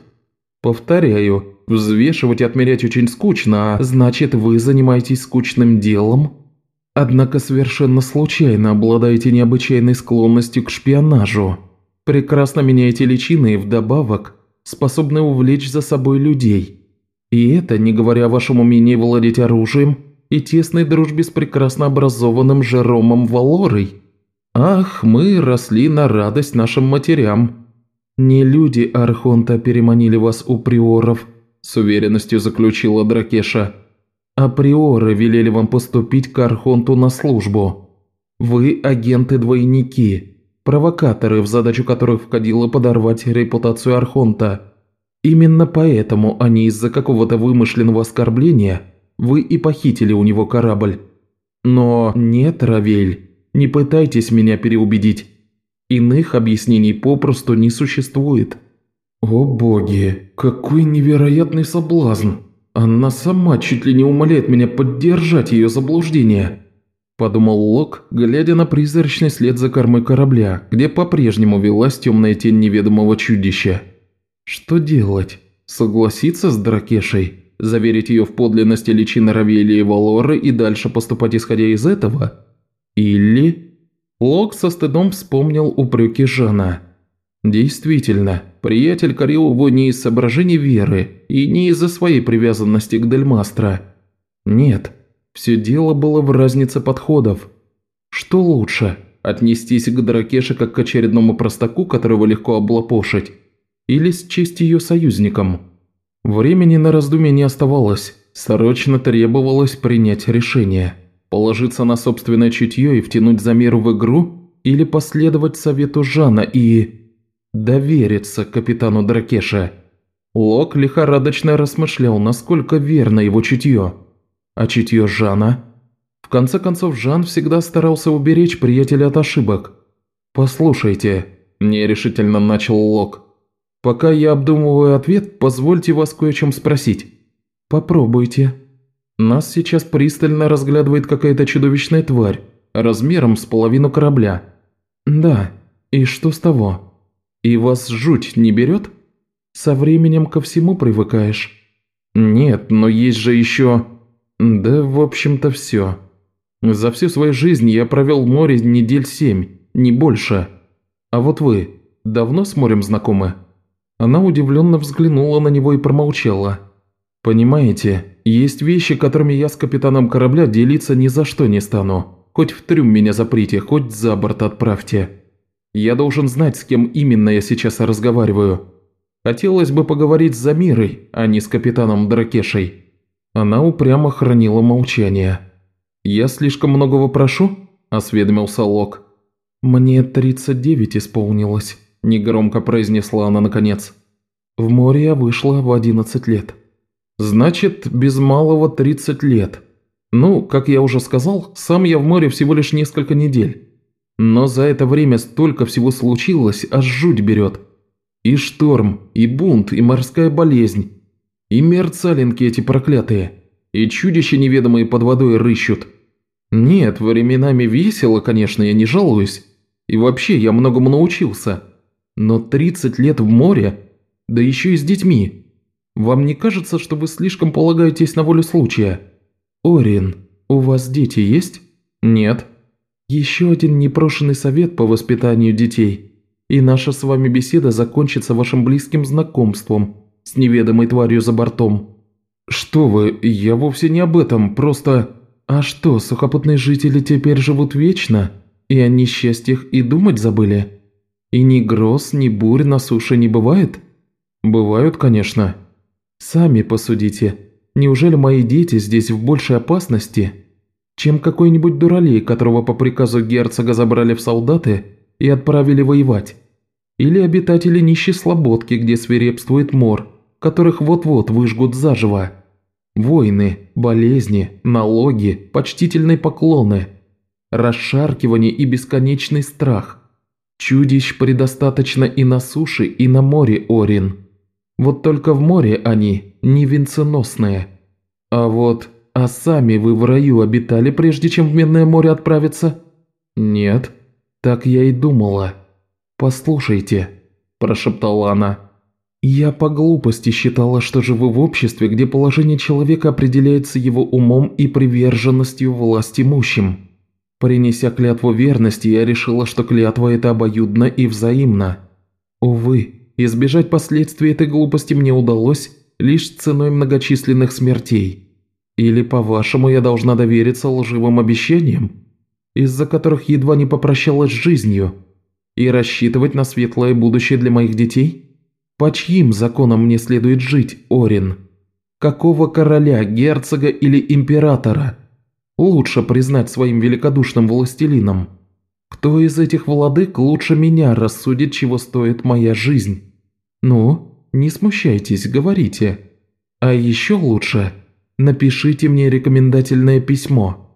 Повторяю, взвешивать и отмерять очень скучно, а значит вы занимаетесь скучным делом? Однако совершенно случайно обладаете необычайной склонностью к шпионажу. Прекрасно меняете личины и вдобавок способны увлечь за собой людей. И это не говоря о вашем умении владеть оружием и тесной дружбе с прекрасно образованным Жеромом Валорой. Ах, мы росли на радость нашим матерям. Не люди Архонта переманили вас у приоров, с уверенностью заключила Дракеша. А приоры велели вам поступить к Архонту на службу. Вы агенты-двойники, провокаторы, в задачу которых входило подорвать репутацию Архонта. Именно поэтому они из-за какого-то вымышленного оскорбления – вы и похитили у него корабль. Но нет, Равель, не пытайтесь меня переубедить. Иных объяснений попросту не существует». «О боги, какой невероятный соблазн! Она сама чуть ли не умоляет меня поддержать ее заблуждение!» Подумал Лок, глядя на призрачный след за кормой корабля, где по-прежнему велась темная тень неведомого чудища. «Что делать? Согласиться с Дракешей?» заверить ее в подлинности личины Равелии и Валоры и дальше поступать исходя из этого? Или... Лок со стыдом вспомнил упреки Жана. Действительно, приятель корил его не из соображений веры и не из-за своей привязанности к Дельмастро. Нет, все дело было в разнице подходов. Что лучше, отнестись к Дракеше как к очередному простаку, которого легко облапошить, или счесть ее союзником? Времени на раздумье не оставалось, срочно требовалось принять решение. Положиться на собственное чутье и втянуть замеру в игру, или последовать совету Жана и... довериться капитану Дракеша. Лок лихорадочно рассмышлял, насколько верно его чутье. А чутье Жана? В конце концов, Жан всегда старался уберечь приятеля от ошибок. «Послушайте», – нерешительно начал Лок, – Пока я обдумываю ответ, позвольте вас кое о чем спросить. Попробуйте. Нас сейчас пристально разглядывает какая-то чудовищная тварь, размером с половину корабля. Да, и что с того? И вас жуть не берет? Со временем ко всему привыкаешь. Нет, но есть же еще... Да, в общем-то, все. За всю свою жизнь я провел море недель семь, не больше. А вот вы давно с морем знакомы?» Она удивленно взглянула на него и промолчала. «Понимаете, есть вещи, которыми я с капитаном корабля делиться ни за что не стану. Хоть в трюм меня заприте, хоть за борт отправьте. Я должен знать, с кем именно я сейчас разговариваю. Хотелось бы поговорить с Замирой, а не с капитаном Дракешей». Она упрямо хранила молчание. «Я слишком многого прошу?» – осведомился Лок. «Мне 39 исполнилось» негромко произнесла она наконец. «В море я вышла в 11 лет». «Значит, без малого 30 лет. Ну, как я уже сказал, сам я в море всего лишь несколько недель. Но за это время столько всего случилось, аж жуть берет. И шторм, и бунт, и морская болезнь, и мерцалинки эти проклятые, и чудища неведомые под водой рыщут. Нет, временами весело, конечно, я не жалуюсь. И вообще, я многому научился. Но 30 лет в море, да еще и с детьми. Вам не кажется, что вы слишком полагаетесь на волю случая? Орин, у вас дети есть? Нет. Еще один непрошенный совет по воспитанию детей. И наша с вами беседа закончится вашим близким знакомством с неведомой тварью за бортом. Что вы, я вовсе не об этом, просто... А что, сухопутные жители теперь живут вечно? И о несчастьях и думать забыли?» И ни гроз, ни бурь на суше не бывает? Бывают, конечно. Сами посудите. Неужели мои дети здесь в большей опасности? Чем какой-нибудь дуралей, которого по приказу герцога забрали в солдаты и отправили воевать. Или обитатели нищей слободки, где свирепствует мор, которых вот-вот выжгут заживо. Войны, болезни, налоги, почтительные поклоны, расшаркивание и бесконечный страх. Чудищ предостаточно и на суше, и на море, Орин. Вот только в море они не венценосные. А вот, а сами вы в раю обитали, прежде чем в Медное море отправиться? Нет, так я и думала. Послушайте, прошептала она. Я по глупости считала, что живу в обществе, где положение человека определяется его умом и приверженностью власть имущим. Принеся клятву верности, я решила, что клятва это обоюдно и взаимно. Увы, избежать последствий этой глупости мне удалось лишь ценой многочисленных смертей. Или, по-вашему, я должна довериться лживым обещаниям, из-за которых едва не попрощалась с жизнью, и рассчитывать на светлое будущее для моих детей? По чьим законам мне следует жить, Орин? Какого короля, герцога или императора лучше признать своим великодушным властелином? Кто из этих владык лучше меня рассудит, чего стоит моя жизнь? Ну, не смущайтесь, говорите. А еще лучше, напишите мне рекомендательное письмо.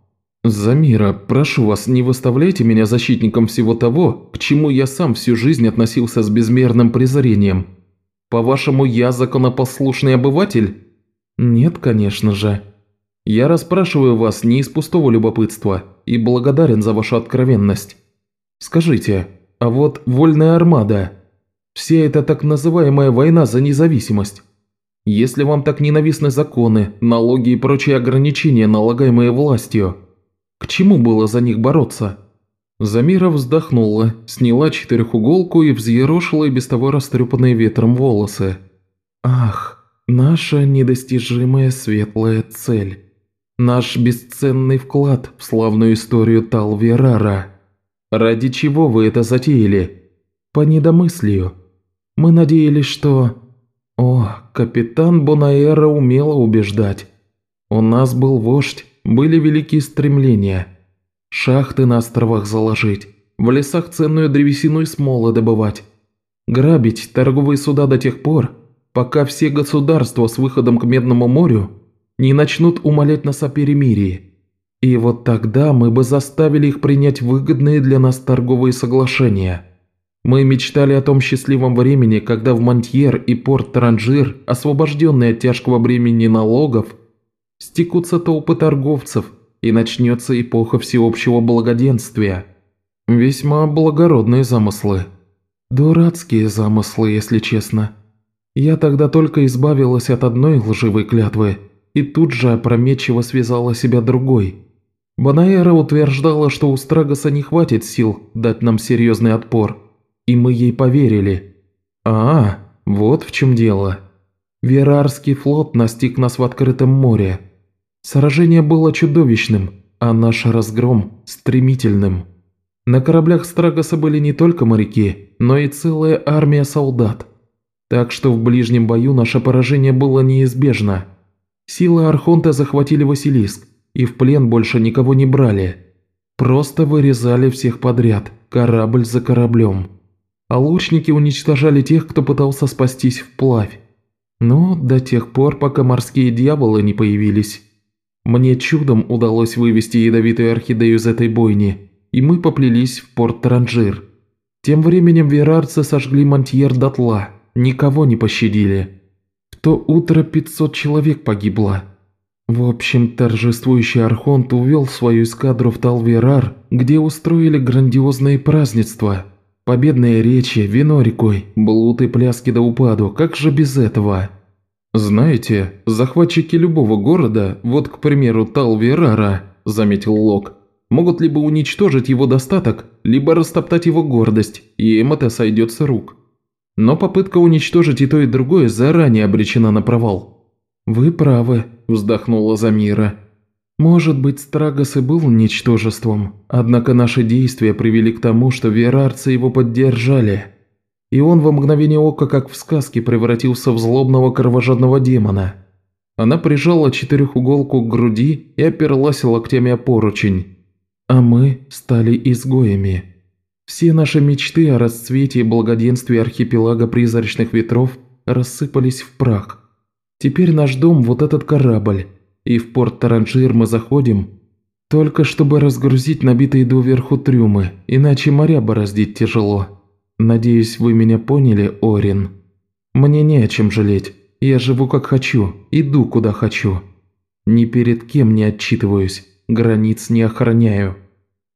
«Замира, прошу вас, не выставляйте меня защитником всего того, к чему я сам всю жизнь относился с безмерным презрением. По-вашему, я законопослушный обыватель?» «Нет, конечно же. Я расспрашиваю вас не из пустого любопытства и благодарен за вашу откровенность. Скажите, а вот вольная армада, вся эта так называемая война за независимость, если вам так ненавистны законы, налоги и прочие ограничения, налагаемые властью, к чему было за них бороться?» Замира вздохнула, сняла четырехуголку и взъерошила и без того растрепанные ветром волосы. «Ах, наша недостижимая светлая цель. Наш бесценный вклад в славную историю Талверара. Ради чего вы это затеяли? По недомыслию. Мы надеялись, что... О, капитан Бонаэра умело убеждать. У нас был вождь, были великие стремления. Шахты на островах заложить, в лесах ценную древесину и смолы добывать. Грабить торговые суда до тех пор, пока все государства с выходом к Медному морю не начнут умолять нас о перемирии. И вот тогда мы бы заставили их принять выгодные для нас торговые соглашения. Мы мечтали о том счастливом времени, когда в Монтьер и порт Транжир, освобожденные от тяжкого бремени налогов, стекутся толпы торговцев – и начнется эпоха всеобщего благоденствия. Весьма благородные замыслы. Дурацкие замыслы, если честно. Я тогда только избавилась от одной лживой клятвы и тут же опрометчиво связала себя другой. Банаэра утверждала, что у Страгоса не хватит сил дать нам серьезный отпор, и мы ей поверили. А, вот в чем дело. Верарский флот настиг нас в открытом море. Сражение было чудовищным, а наш разгром – стремительным. На кораблях Страгоса были не только моряки, но и целая армия солдат. Так что в ближнем бою наше поражение было неизбежно. Силы Архонта захватили Василиск, и в плен больше никого не брали. Просто вырезали всех подряд, корабль за кораблем. А лучники уничтожали тех, кто пытался спастись вплавь. Но до тех пор, пока морские дьяволы не появились. Мне чудом удалось вывести ядовитую орхидею из этой бойни, и мы поплелись в порт Транжир. Тем временем верарцы сожгли Монтьер дотла, никого не пощадили. В то утро 500 человек погибло. В общем, торжествующий Архонт увел свою эскадру в Талверар, где устроили грандиозные празднества. Победные речи, вино рекой, блуд пляски до упаду, как же без этого?» «Знаете, захватчики любого города, вот, к примеру, Талверара», – заметил Лок, – «могут либо уничтожить его достаток, либо растоптать его гордость, и им это сойдет с рук. Но попытка уничтожить и то, и другое заранее обречена на провал». «Вы правы», – вздохнула Замира. «Может быть, Страгос и был ничтожеством, однако наши действия привели к тому, что верарцы его поддержали» и он во мгновение ока, как в сказке, превратился в злобного кровожадного демона. Она прижала четырехуголку к груди и оперлась локтями о поручень. А мы стали изгоями. Все наши мечты о расцвете и благоденствии архипелага призрачных ветров рассыпались в прах. Теперь наш дом – вот этот корабль, и в порт Таранжир мы заходим, только чтобы разгрузить набитые доверху трюмы, иначе моря бороздить тяжело. Надеюсь, вы меня поняли, Орин. Мне не о чем жалеть. Я живу как хочу, иду куда хочу. Ни перед кем не отчитываюсь, границ не охраняю.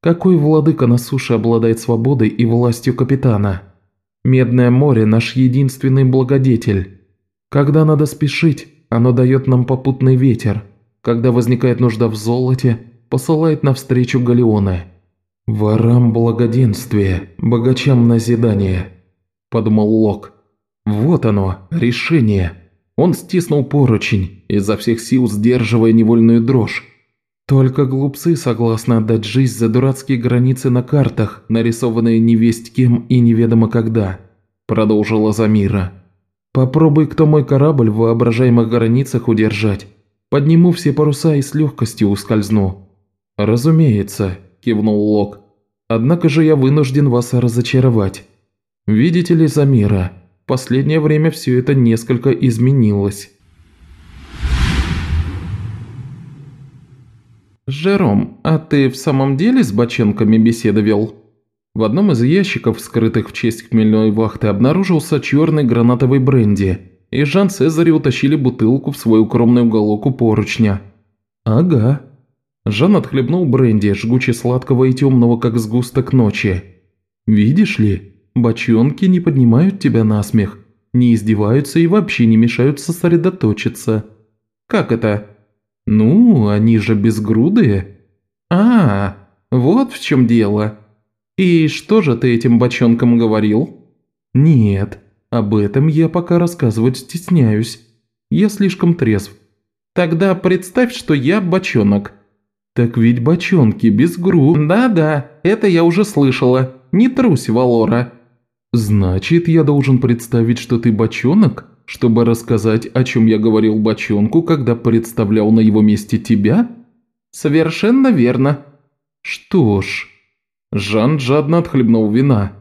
Какой владыка на суше обладает свободой и властью капитана? Медное море – наш единственный благодетель. Когда надо спешить, оно дает нам попутный ветер. Когда возникает нужда в золоте, посылает навстречу галеоны. «Ворам благоденствие, богачам назидание», – подумал Лок. «Вот оно, решение». Он стиснул поручень, изо всех сил сдерживая невольную дрожь. Только глупцы согласны отдать жизнь за дурацкие границы на картах, нарисованные невесть кем и неведомо когда», – продолжила Замира. «Попробуй кто мой корабль в воображаемых границах удержать. Подниму все паруса и с легкостью ускользну». «Разумеется», – кивнул Лок. «Однако же я вынужден вас разочаровать. Видите ли, Замира, в последнее время все это несколько изменилось». «Жером, а ты в самом деле с бочонками беседы вел?» В одном из ящиков, скрытых в честь хмельной вахты, обнаружился черный гранатовый бренди, и Жан Цезарь утащили бутылку в свой укромный уголок у поручня. «Ага». Жан отхлебнул бренди, жгуче сладкого и темного, как сгусток ночи. «Видишь ли, бочонки не поднимают тебя на смех, не издеваются и вообще не мешают сосредоточиться». «Как это?» «Ну, они же безгрудые». «А, вот в чем дело. И что же ты этим бочонком говорил?» «Нет, об этом я пока рассказывать стесняюсь. Я слишком трезв. Тогда представь, что я бочонок». «Так ведь бочонки без гру...» «Да-да, это я уже слышала. Не трусь, Валора». «Значит, я должен представить, что ты бочонок?» чтобы рассказать, о чем я говорил бочонку, когда представлял на его месте тебя?» «Совершенно верно». «Что ж...» Жан жадно отхлебнул вина.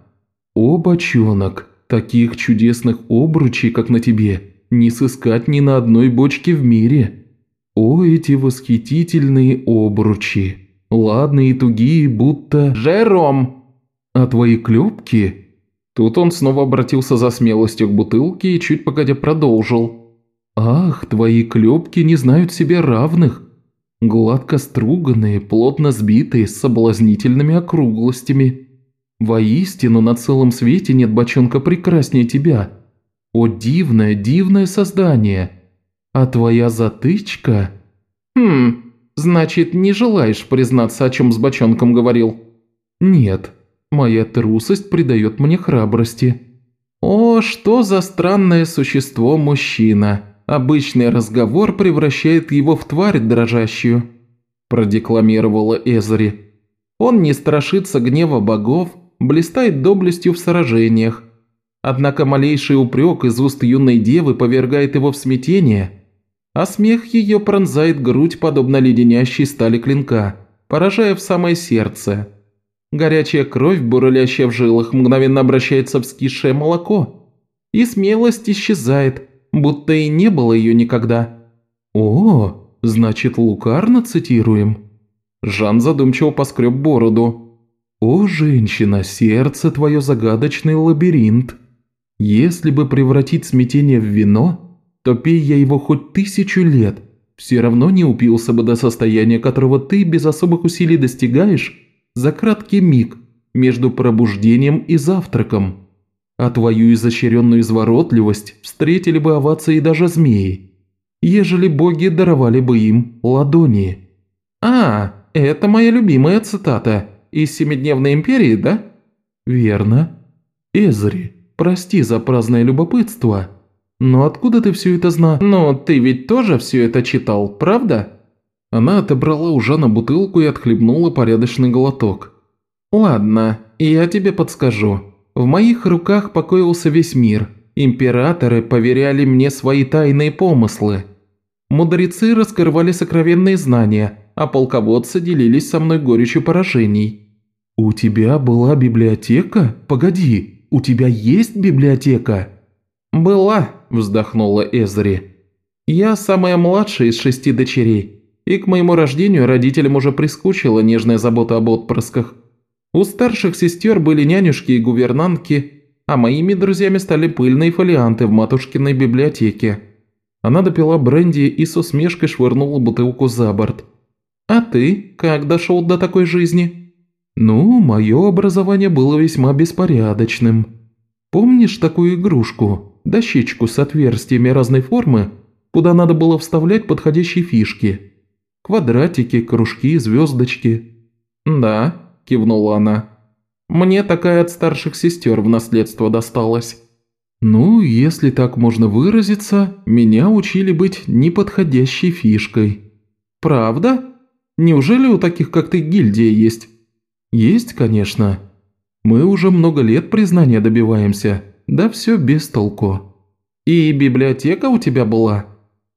«О, бочонок, таких чудесных обручей, как на тебе, не сыскать ни на одной бочке в мире. О, эти восхитительные обручи, ладные и тугие, будто...» «Жером!» «А твои клепки Тут он снова обратился за смелостью к бутылке и чуть погодя продолжил. «Ах, твои клепки не знают себе равных. Гладко струганные, плотно сбитые, с соблазнительными округлостями. Воистину, на целом свете нет бочонка прекраснее тебя. О, дивное, дивное создание! А твоя затычка...» «Хм, значит, не желаешь признаться, о чем с бочонком говорил?» «Нет, Моя трусость придает мне храбрости. О, что за странное существо мужчина. Обычный разговор превращает его в тварь дрожащую, продекламировала Эзри. Он не страшится гнева богов, блистает доблестью в сражениях. Однако малейший упрек из уст юной девы повергает его в смятение, а смех ее пронзает грудь, подобно леденящей стали клинка, поражая в самое сердце. Горячая кровь, бурлящая в жилах, мгновенно обращается в скисшее молоко. И смелость исчезает, будто и не было ее никогда. «О, значит, Лукарно цитируем?» Жан задумчиво поскреб бороду. «О, женщина, сердце твое загадочный лабиринт. Если бы превратить смятение в вино, то пей я его хоть тысячу лет, все равно не упился бы до состояния, которого ты без особых усилий достигаешь, за краткий миг между пробуждением и завтраком. А твою изощренную изворотливость встретили бы овации даже змеи, ежели боги даровали бы им ладони. «А, это моя любимая цитата из Семидневной империи, да?» «Верно. Эзри, прости за праздное любопытство, но откуда ты все это знаешь?» «Но ты ведь тоже все это читал, правда?» Она отобрала у Жана бутылку и отхлебнула порядочный глоток. «Ладно, я тебе подскажу. В моих руках покоился весь мир. Императоры поверяли мне свои тайные помыслы. Мудрецы раскрывали сокровенные знания, а полководцы делились со мной горечью поражений». «У тебя была библиотека? Погоди, у тебя есть библиотека?» «Была», – вздохнула Эзри. «Я самая младшая из шести дочерей, и к моему рождению родителям уже прискучила нежная забота об отпрысках. У старших сестер были нянюшки и гувернантки, а моими друзьями стали пыльные фолианты в матушкиной библиотеке. Она допила бренди и с усмешкой швырнула бутылку за борт. «А ты как дошел до такой жизни?» «Ну, мое образование было весьма беспорядочным. Помнишь такую игрушку, дощечку с отверстиями разной формы, куда надо было вставлять подходящие фишки? Квадратики, кружки, звездочки?» «Да», – кивнула она. «Мне такая от старших сестер в наследство досталась». «Ну, если так можно выразиться, меня учили быть неподходящей фишкой». «Правда? Неужели у таких, как ты, гильдия есть?» «Есть, конечно. Мы уже много лет признания добиваемся, да все без толку». «И библиотека у тебя была?»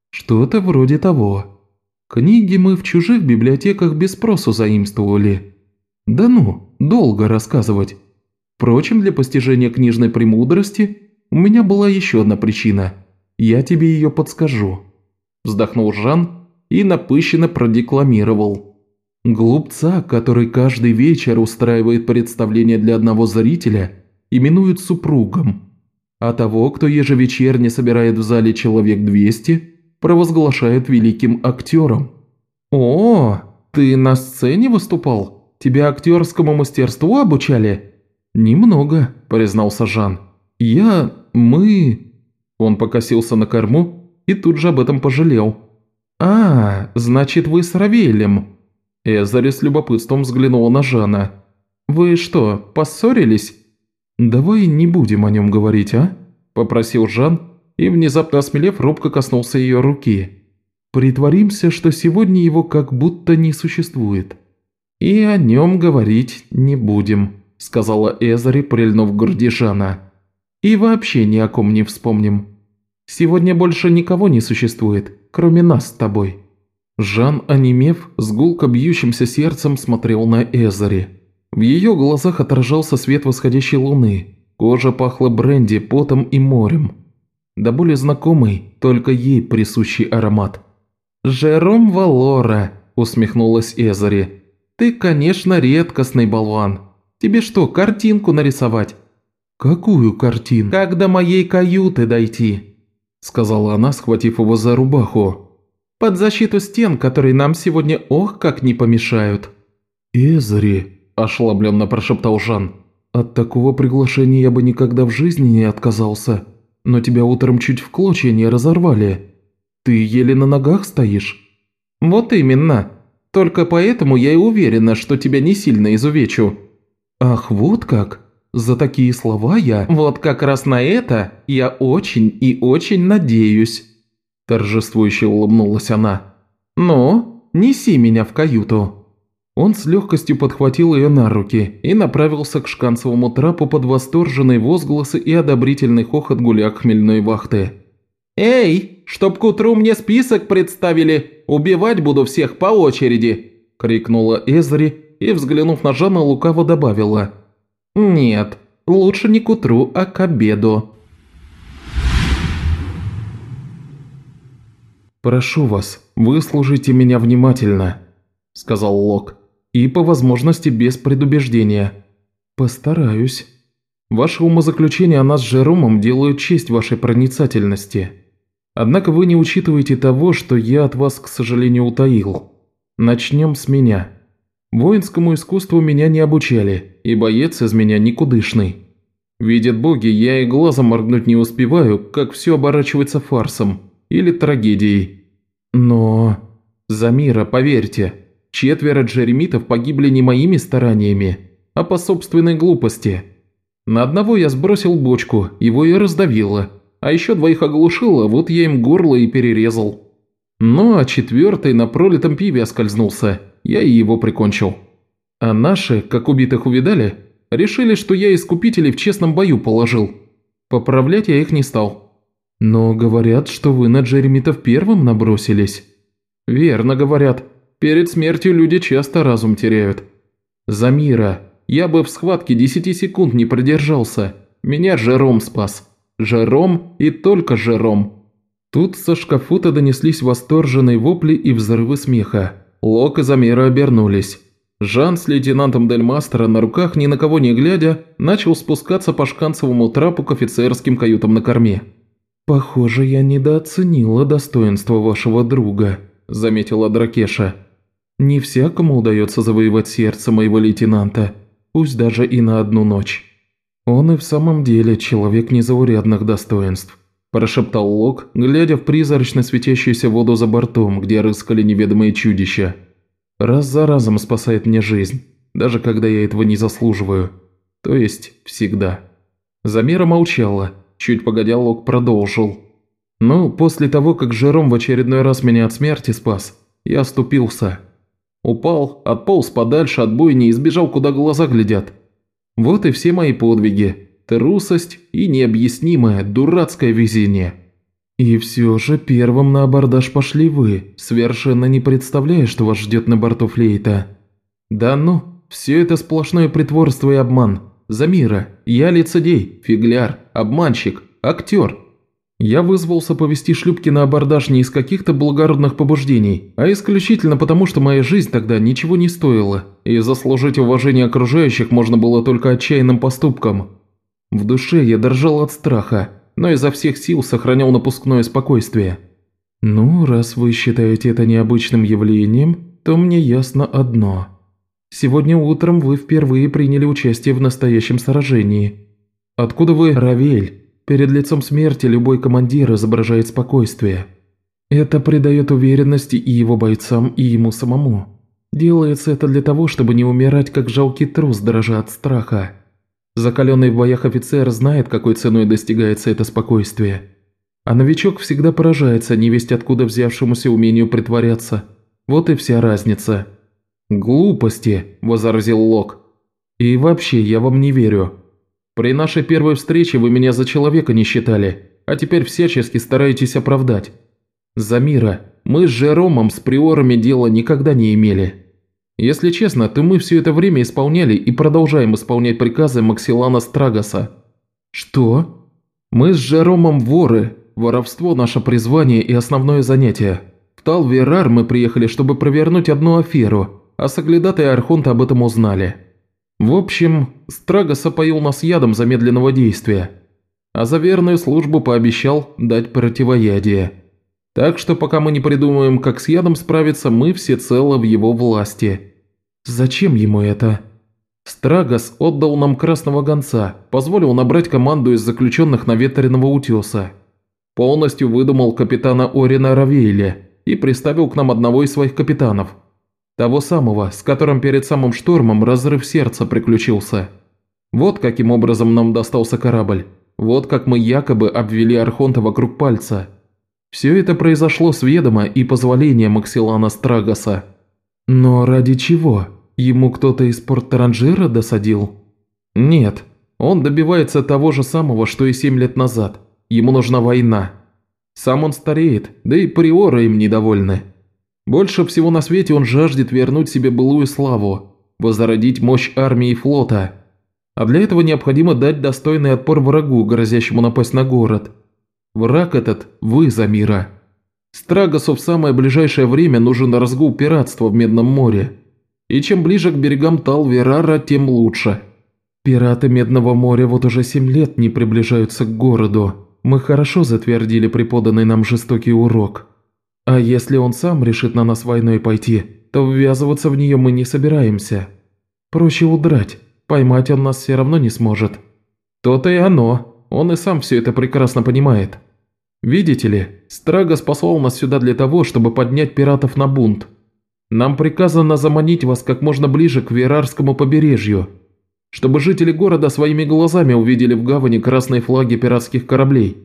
«Что-то вроде того. Книги мы в чужих библиотеках без спросу заимствовали. Да ну, долго рассказывать. Впрочем, для постижения книжной премудрости у меня была еще одна причина. Я тебе ее подскажу». Вздохнул Жан и напыщенно продекламировал. Глупца, который каждый вечер устраивает представление для одного зрителя, именуют супругом, а того, кто ежевечерне собирает в зале человек 200, провозглашают великим актером. «О, ты на сцене выступал?» Тебя актерскому мастерству обучали?» «Немного», – признался Жан. «Я... мы...» Он покосился на корму и тут же об этом пожалел. «А, значит, вы с Равелем?» Эзари с любопытством взглянула на Жана. «Вы что, поссорились?» «Давай не будем о нем говорить, а?» – попросил Жан и, внезапно осмелев, робко коснулся ее руки. «Притворимся, что сегодня его как будто не существует». «И о нем говорить не будем», – сказала Эзари, прильнув к груди Жана. «И вообще ни о ком не вспомним. Сегодня больше никого не существует, кроме нас с тобой». Жан, онемев, с гулко бьющимся сердцем смотрел на Эзари. В ее глазах отражался свет восходящей луны, кожа пахла бренди, потом и морем. Да более знакомый, только ей присущий аромат. «Жером Валора», – усмехнулась Эзари. «Ты, конечно, редкостный болван. Тебе что, картинку нарисовать?» «Какую картину?» «Как до моей каюты дойти?» Сказала она, схватив его за рубаху. «Под защиту стен, которые нам сегодня ох как не помешают». «Эзри», – ошеломленно прошептал Жан. «От такого приглашения я бы никогда в жизни не отказался, но тебя утром чуть в клочья не разорвали. Ты еле на ногах стоишь». «Вот именно», только поэтому я и уверена, что тебя не сильно изувечу». «Ах, вот как? За такие слова я...» «Вот как раз на это я очень и очень надеюсь», – торжествующе улыбнулась она. «Ну, неси меня в каюту». Он с легкостью подхватил ее на руки и направился к шканцевому трапу под восторженные возгласы и одобрительный хохот гуляк хмельной вахты. «Эй, чтоб к утру мне список представили, убивать буду всех по очереди!» – крикнула Эзри и, взглянув на Жана, лукаво добавила. «Нет, лучше не к утру, а к обеду». «Прошу вас, выслушайте меня внимательно», – сказал Лок, – «и по возможности без предубеждения». «Постараюсь. Ваши умозаключения о нас с Жеромом делают честь вашей проницательности». Однако вы не учитываете того, что я от вас, к сожалению, утаил. Начнем с меня. Воинскому искусству меня не обучали, и боец из меня никудышный. Видят боги, я и глазом моргнуть не успеваю, как все оборачивается фарсом или трагедией. Но... Замира, поверьте, четверо джеремитов погибли не моими стараниями, а по собственной глупости. На одного я сбросил бочку, его и раздавило – а еще двоих оглушило, вот я им горло и перерезал. Ну а четвертый на пролитом пиве оскользнулся, я и его прикончил. А наши, как убитых увидали, решили, что я искупителей в честном бою положил. Поправлять я их не стал. «Но говорят, что вы на Джеремитов первым набросились». «Верно говорят. Перед смертью люди часто разум теряют. Замира, я бы в схватке десяти секунд не продержался. Меня Жером спас. Жером и только Жером». Тут со шкафута донеслись восторженные вопли и взрывы смеха. Лок и Замира обернулись. Жан с лейтенантом Дель Мастера на руках, ни на кого не глядя, начал спускаться по шканцевому трапу к офицерским каютам на корме. «Похоже, я недооценила достоинство вашего друга», – заметила Дракеша. «Не всякому удается завоевать сердце моего лейтенанта, пусть даже и на одну ночь. Он и в самом деле человек незаурядных достоинств», – прошептал Лок, глядя в призрачно светящуюся воду за бортом, где рыскали неведомые чудища. Раз за разом спасает мне жизнь, даже когда я этого не заслуживаю. То есть, всегда. Замера молчала, чуть погодя Лок продолжил. Ну, после того, как Жером в очередной раз меня от смерти спас, я оступился. Упал, отполз подальше от бойни и сбежал, куда глаза глядят. Вот и все мои подвиги. Трусость и необъяснимое, дурацкое везение. «И все же первым на абордаж пошли вы, совершенно не представляя, что вас ждет на борту флейта». «Да ну, все это сплошное притворство и обман. Замира, я лицедей, фигляр, обманщик, актер». Я вызвался повести шлюпки на абордаж не из каких-то благородных побуждений, а исключительно потому, что моя жизнь тогда ничего не стоила, и заслужить уважение окружающих можно было только отчаянным поступком. В душе я дрожал от страха, но изо всех сил сохранял напускное спокойствие. «Ну, раз вы считаете это необычным явлением, то мне ясно одно. Сегодня утром вы впервые приняли участие в настоящем сражении. Откуда вы, Равель? Перед лицом смерти любой командир изображает спокойствие. Это придает уверенности и его бойцам, и ему самому. Делается это для того, чтобы не умирать, как жалкий трус, дрожа от страха. Закаленный в боях офицер знает, какой ценой достигается это спокойствие. А новичок всегда поражается невесть откуда взявшемуся умению притворяться. Вот и вся разница. «Глупости», – возразил Лок. «И вообще, я вам не верю. При нашей первой встрече вы меня за человека не считали, а теперь всячески стараетесь оправдать. За мира, мы с Жеромом с приорами дела никогда не имели. Если честно, то мы все это время исполняли и продолжаем исполнять приказы Максилана Страгоса. Что? Мы с Жеромом воры. Воровство – наше призвание и основное занятие. В Талверар мы приехали, чтобы провернуть одну аферу, а соглядатые Архонта об этом узнали. В общем, Страгос опоил нас ядом замедленного действия, а за верную службу пообещал дать противоядие. Так что пока мы не придумаем, как с ядом справиться, мы всецело в его власти. Зачем ему это? Страгос отдал нам красного гонца, позволил набрать команду из заключенных на ветреного утеса. Полностью выдумал капитана Орина Равейля и приставил к нам одного из своих капитанов. Того самого, с которым перед самым штормом разрыв сердца приключился. Вот каким образом нам достался корабль. Вот как мы якобы обвели Архонта вокруг пальца – все это произошло с ведома и позволения Максилана Страгоса. Но ради чего? Ему кто-то из порт-таранжира досадил? Нет, он добивается того же самого, что и семь лет назад. Ему нужна война. Сам он стареет, да и приоры им недовольны. Больше всего на свете он жаждет вернуть себе былую славу, возродить мощь армии и флота. А для этого необходимо дать достойный отпор врагу, грозящему напасть на город – Враг этот – вы, Замира. Страгосу в самое ближайшее время нужен разгул пиратства в Медном море. И чем ближе к берегам Талверара, тем лучше. Пираты Медного моря вот уже семь лет не приближаются к городу. Мы хорошо затвердили преподанный нам жестокий урок. А если он сам решит на нас войной пойти, то ввязываться в нее мы не собираемся. Проще удрать, поймать он нас все равно не сможет. То-то и оно, он и сам все это прекрасно понимает. Видите ли, Страгос послал нас сюда для того, чтобы поднять пиратов на бунт. Нам приказано заманить вас как можно ближе к Верарскому побережью, чтобы жители города своими глазами увидели в гавани красные флаги пиратских кораблей.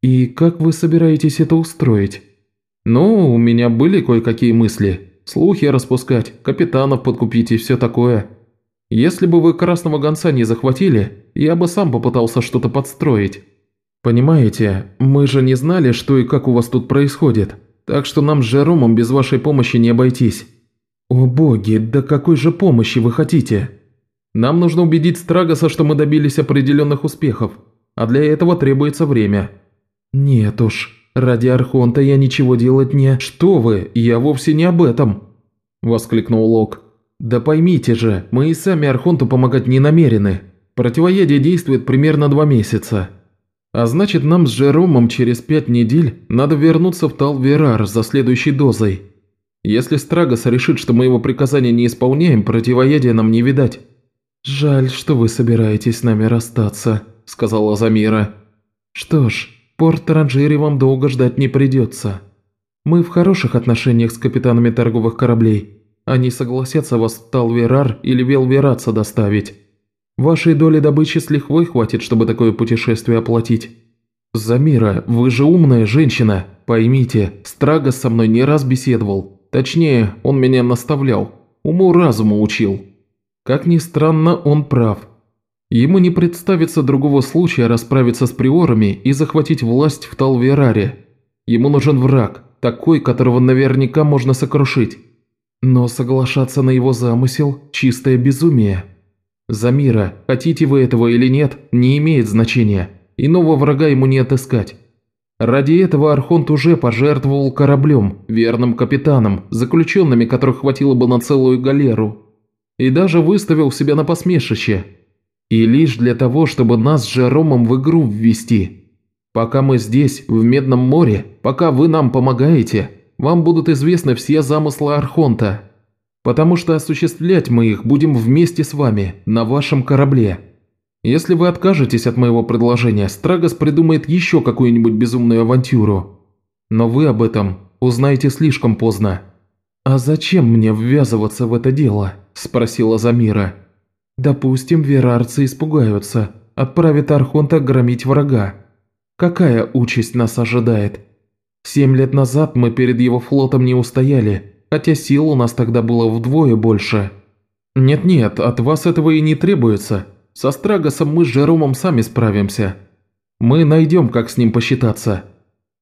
И как вы собираетесь это устроить? Ну, у меня были кое-какие мысли. Слухи распускать, капитанов подкупить и все такое. Если бы вы красного гонца не захватили, я бы сам попытался что-то подстроить. «Понимаете, мы же не знали, что и как у вас тут происходит, так что нам с Жеромом без вашей помощи не обойтись». «О боги, да какой же помощи вы хотите?» «Нам нужно убедить Страгоса, что мы добились определенных успехов, а для этого требуется время». «Нет уж, ради Архонта я ничего делать не...» «Что вы, я вовсе не об этом!» – воскликнул Лок. «Да поймите же, мы и сами Архонту помогать не намерены. Противоядие действует примерно два месяца. А значит, нам с Жеромом через пять недель надо вернуться в Талверар за следующей дозой. Если Страгос решит, что мы его приказания не исполняем, противоядия нам не видать». «Жаль, что вы собираетесь с нами расстаться», – сказала Замира. «Что ж, порт Транжире вам долго ждать не придется. Мы в хороших отношениях с капитанами торговых кораблей. Они согласятся вас в Талверар или Велвераца доставить. Вашей доли добычи с лихвой хватит, чтобы такое путешествие оплатить. Замира, вы же умная женщина. Поймите, Страгос со мной не раз беседовал. Точнее, он меня наставлял, уму-разуму учил. Как ни странно, он прав. Ему не представится другого случая расправиться с приорами и захватить власть в Талвераре. Ему нужен враг, такой, которого наверняка можно сокрушить. Но соглашаться на его замысел – чистое безумие. Замира, хотите вы этого или нет, не имеет значения. Иного врага ему не отыскать. Ради этого Архонт уже пожертвовал кораблем, верным капитаном, заключенными которых хватило бы на целую галеру. И даже выставил себя на посмешище. И лишь для того, чтобы нас с Жеромом в игру ввести. Пока мы здесь, в Медном море, пока вы нам помогаете, вам будут известны все замыслы Архонта. Потому что осуществлять мы их будем вместе с вами, на вашем корабле. Если вы откажетесь от моего предложения, Страгос придумает еще какую-нибудь безумную авантюру. Но вы об этом узнаете слишком поздно». «А зачем мне ввязываться в это дело?» – спросила Замира. «Допустим, верарцы испугаются, отправят Архонта громить врага. Какая участь нас ожидает? Семь лет назад мы перед его флотом не устояли, хотя сил у нас тогда было вдвое больше». «Нет-нет, от вас этого и не требуется», со Страгосом мы с Жеромом сами справимся. Мы найдем, как с ним посчитаться.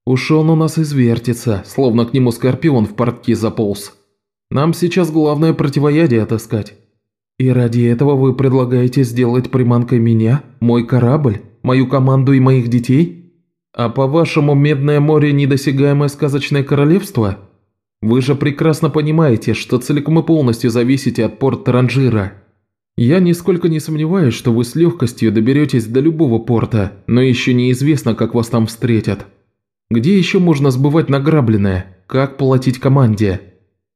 Уж он у нас извертится, словно к нему скорпион в портки заполз. Нам сейчас главное противоядие отыскать. И ради этого вы предлагаете сделать приманкой меня, мой корабль, мою команду и моих детей? А по-вашему, Медное море – недосягаемое сказочное королевство? Вы же прекрасно понимаете, что целиком и полностью зависите от порта Ранжира. Я нисколько не сомневаюсь, что вы с легкостью доберетесь до любого порта, но еще неизвестно, как вас там встретят. Где еще можно сбывать награбленное? Как платить команде?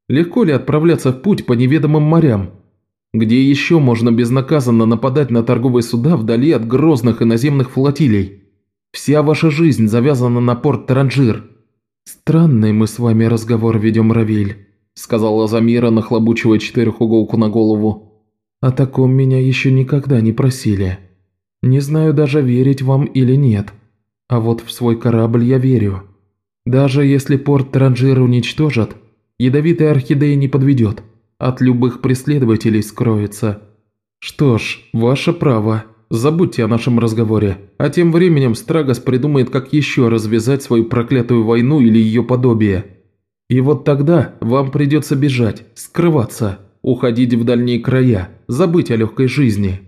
Легко ли отправляться в путь по неведомым морям? Где еще можно безнаказанно нападать на торговые суда вдали от грозных иноземных флотилий? Вся ваша жизнь завязана на порт Таранжир. «Странный мы с вами разговор ведем, Равиль», – сказала Замира, нахлобучивая четырехуголку на голову. О таком меня еще никогда не просили. Не знаю даже, верить вам или нет. А вот в свой корабль я верю. Даже если порт Транжира уничтожат, ядовитая орхидея не подведет. От любых преследователей скроется. Что ж, ваше право. Забудьте о нашем разговоре. А тем временем Страгос придумает, как еще развязать свою проклятую войну или ее подобие. И вот тогда вам придется бежать, скрываться уходить в дальние края, забыть о легкой жизни.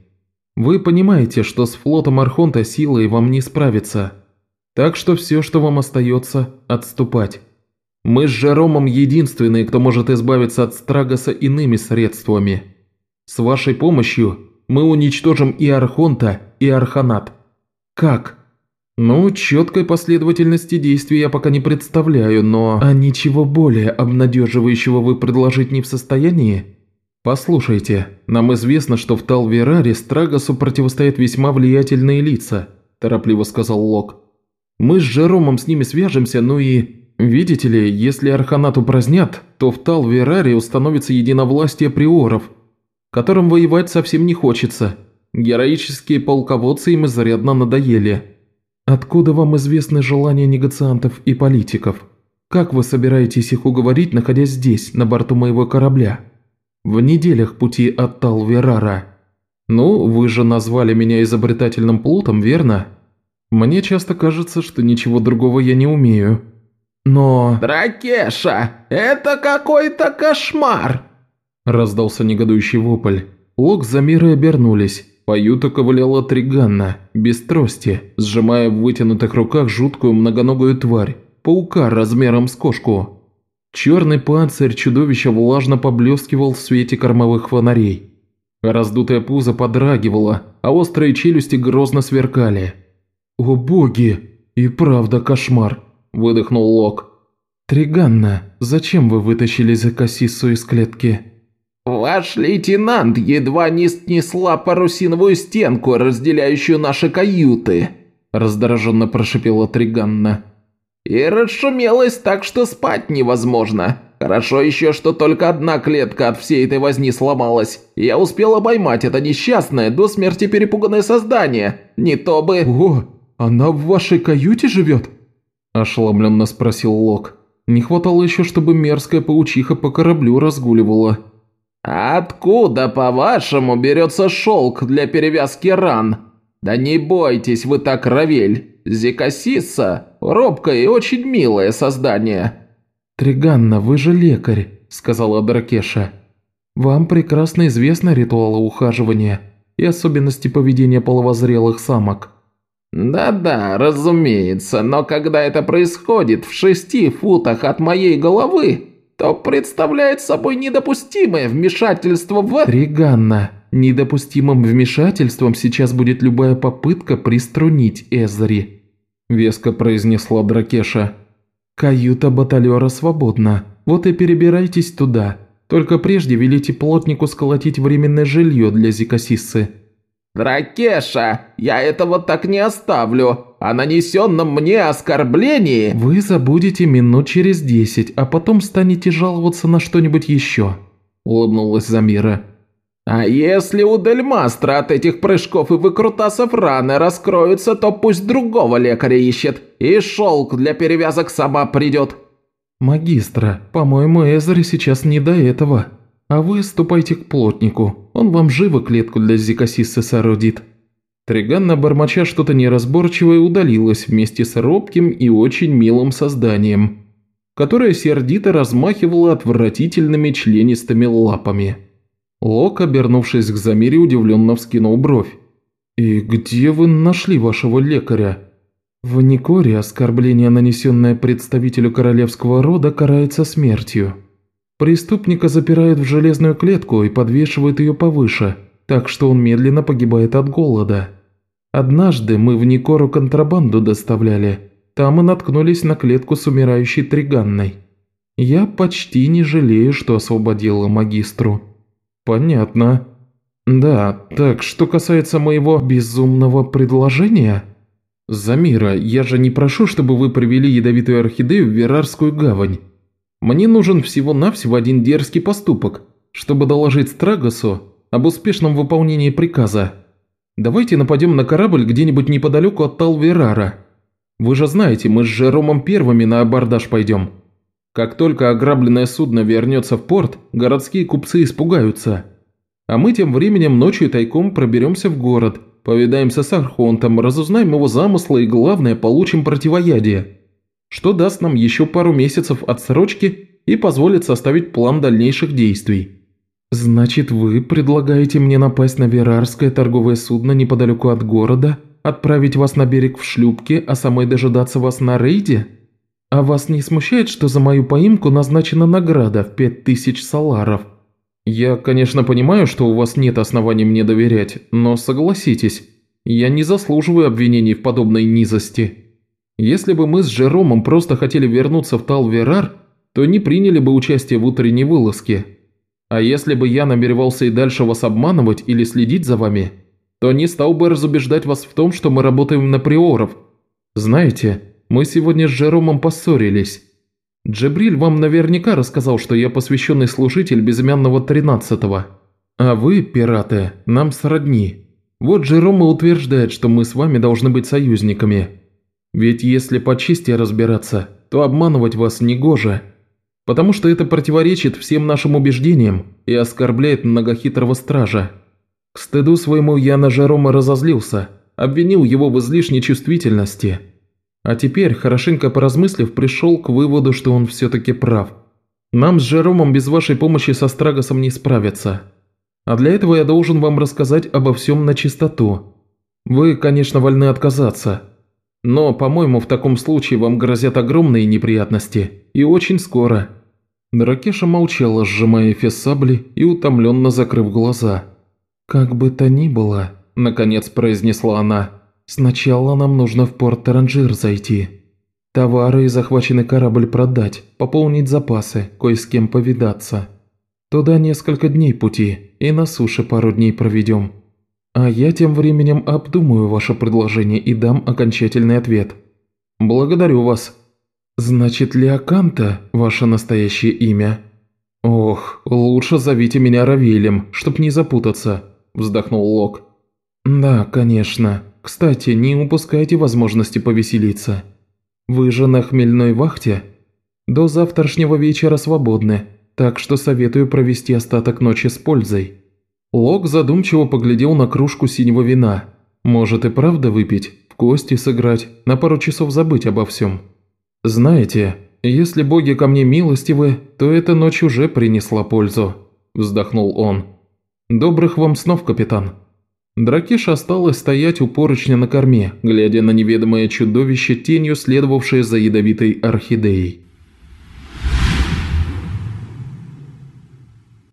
Вы понимаете, что с флотом Архонта силой вам не справиться. Так что все, что вам остается – отступать. Мы с Жеромом единственные, кто может избавиться от Страгоса иными средствами. С вашей помощью мы уничтожим и Архонта, и Арханат. Как? Ну, четкой последовательности действий я пока не представляю, но... А ничего более обнадеживающего вы предложить не в состоянии? «Послушайте, нам известно, что в Талвераре Страгосу противостоят весьма влиятельные лица», – торопливо сказал Лок. «Мы с Жеромом с ними свяжемся, ну и... Видите ли, если Арханат упразднят, то в Талвераре установится единовластие приоров, которым воевать совсем не хочется. Героические полководцы им изрядно надоели». «Откуда вам известны желания негациантов и политиков? Как вы собираетесь их уговорить, находясь здесь, на борту моего корабля?» в неделях пути от Талверара. Ну, вы же назвали меня изобретательным плутом, верно? Мне часто кажется, что ничего другого я не умею. Но... «Дракеша, это какой-то кошмар!» Раздался негодующий вопль. Лок за мирой обернулись. По юту ковыляла Триганна, без трости, сжимая в вытянутых руках жуткую многоногую тварь, паука размером с кошку. Черный панцирь чудовища влажно поблескивал в свете кормовых фонарей. Раздутое пузо подрагивало, а острые челюсти грозно сверкали. «О боги! И правда кошмар!» – выдохнул Лок. «Триганна, зачем вы вытащили Закасису из клетки?» «Ваш лейтенант едва не снесла парусиновую стенку, разделяющую наши каюты», – раздраженно прошипела Триганна. «И расшумелась так, что спать невозможно. Хорошо еще, что только одна клетка от всей этой возни сломалась. Я успела поймать это несчастное, до смерти перепуганное создание. Не то бы...» «О, она в вашей каюте живет?» – ошеломленно спросил Лок. «Не хватало еще, чтобы мерзкая паучиха по кораблю разгуливала». «Откуда, по-вашему, берется шелк для перевязки ран? Да не бойтесь вы так, Равель. Зикасиса – робкое и очень милое создание». «Триганна, вы же лекарь», – сказала Дракеша. «Вам прекрасно известны ритуалы ухаживания и особенности поведения половозрелых самок». «Да-да, разумеется, но когда это происходит в шести футах от моей головы, то представляет собой недопустимое вмешательство в...» «Триганна, недопустимым вмешательством сейчас будет любая попытка приструнить Эзри», – веско произнесла Дракеша. «Каюта баталера свободна, вот и перебирайтесь туда. Только прежде велите плотнику сколотить временное жилье для Зикасиссы». «Дракеша, я этого так не оставлю. О нанесенном мне оскорблении...» «Вы забудете минут через десять, а потом станете жаловаться на что-нибудь еще», – улыбнулась Замира. «А если у Дельмастра от этих прыжков и выкрутасов раны раскроются, то пусть другого лекаря ищет, и шелк для перевязок сама придет». «Магистра, по-моему, Эзри сейчас не до этого», а вы ступайте к плотнику, он вам живо клетку для зикосиссы соорудит». Триганна, бормоча что-то неразборчивое, удалилась вместе с робким и очень милым созданием, которое сердито размахивало отвратительными членистыми лапами. Лок, обернувшись к Замире, удивленно вскинул бровь. «И где вы нашли вашего лекаря?» «В Никоре оскорбление, нанесенное представителю королевского рода, карается смертью», Преступника запирают в железную клетку и подвешивают ее повыше, так что он медленно погибает от голода. Однажды мы в Никору контрабанду доставляли, там и наткнулись на клетку с умирающей Триганной. Я почти не жалею, что освободила магистру. Понятно. Да, так, что касается моего безумного предложения... Замира, я же не прошу, чтобы вы привели ядовитую орхидею в Верарскую гавань. Мне нужен всего-навсего один дерзкий поступок, чтобы доложить Страгосу об успешном выполнении приказа. Давайте нападем на корабль где-нибудь неподалеку от Талверара. Вы же знаете, мы с Жеромом первыми на абордаж пойдем. Как только ограбленное судно вернется в порт, городские купцы испугаются. А мы тем временем ночью тайком проберемся в город, повидаемся с Архонтом, разузнаем его замыслы и, главное, получим противоядие что даст нам еще пару месяцев отсрочки и позволит составить план дальнейших действий. «Значит, вы предлагаете мне напасть на Верарское торговое судно неподалеку от города, отправить вас на берег в шлюпке, а самой дожидаться вас на рейде? А вас не смущает, что за мою поимку назначена награда в пять тысяч саларов? Я, конечно, понимаю, что у вас нет оснований мне доверять, но согласитесь, я не заслуживаю обвинений в подобной низости». Если бы мы с Жеромом просто хотели вернуться в Талверар, то не приняли бы участие в утренней вылазке. А если бы я намеревался и дальше вас обманывать или следить за вами, то не стал бы разубеждать вас в том, что мы работаем на приоров. Знаете, мы сегодня с Жеромом поссорились. Джебриль вам наверняка рассказал, что я посвященный служитель безымянного тринадцатого. А вы, пираты, нам сродни. Вот Джерома утверждает, что мы с вами должны быть союзниками. Ведь если по чести разбираться, то обманывать вас не гоже, потому что это противоречит всем нашим убеждениям и оскорбляет многохитрого стража. К стыду своему я на Жерома разозлился, обвинил его в излишней чувствительности. А теперь, хорошенько поразмыслив, пришел к выводу, что он все-таки прав. Нам с Жеромом без вашей помощи со Страгосом не справиться. А для этого я должен вам рассказать обо всем на чистоту. Вы, конечно, вольны отказаться. Но, по-моему, в таком случае вам грозят огромные неприятности. И очень скоро». Дракеша молчала, сжимая эфес сабли и утомленно закрыв глаза. «Как бы то ни было», – наконец произнесла она, – «сначала нам нужно в порт Таранжир зайти. Товары и захваченный корабль продать, пополнить запасы, кое с кем повидаться. Туда несколько дней пути, и на суше пару дней проведем. А я тем временем обдумаю ваше предложение и дам окончательный ответ. Благодарю вас. Значит, Леоканта – ваше настоящее имя? Ох, лучше зовите меня Равилем, чтоб не запутаться, вздохнул Лок. Да, конечно. Кстати, не упускайте возможности повеселиться. Вы же на хмельной вахте? До завтрашнего вечера свободны, так что советую провести остаток ночи с пользой». Лок задумчиво поглядел на кружку синего вина. «Может и правда выпить, в кости сыграть, на пару часов забыть обо всем. Знаете, если боги ко мне милостивы, то эта ночь уже принесла пользу», – вздохнул он. «Добрых вам снов, капитан». Дракиш осталась стоять у поручня на корме, глядя на неведомое чудовище, тенью следовавшее за ядовитой орхидеей.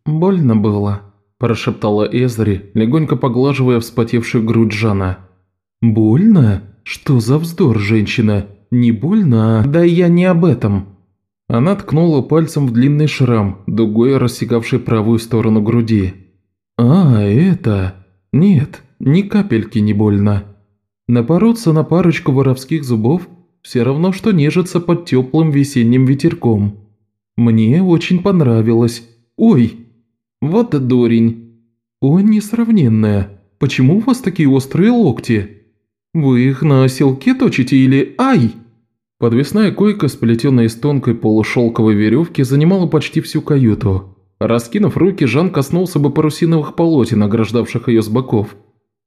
«Больно было», – прошептала Эзри, легонько поглаживая вспотевшую грудь Жана. «Больно? Что за вздор, женщина? Не больно? Да я не об этом». Она ткнула пальцем в длинный шрам, дугой рассекавший правую сторону груди. «А, это...» Нет, ни капельки не больно. Напороться на парочку воровских зубов все равно, что нежиться под теплым весенним ветерком. Мне очень понравилось. Ой, вот дурень. Ой, несравненная. Почему у вас такие острые локти? Вы их на оселке точите или... Ай! Подвесная койка, сплетенная из тонкой полушелковой веревки, занимала почти всю каюту. Раскинув руки, Жан коснулся бы парусиновых полотен, ограждавших ее с боков,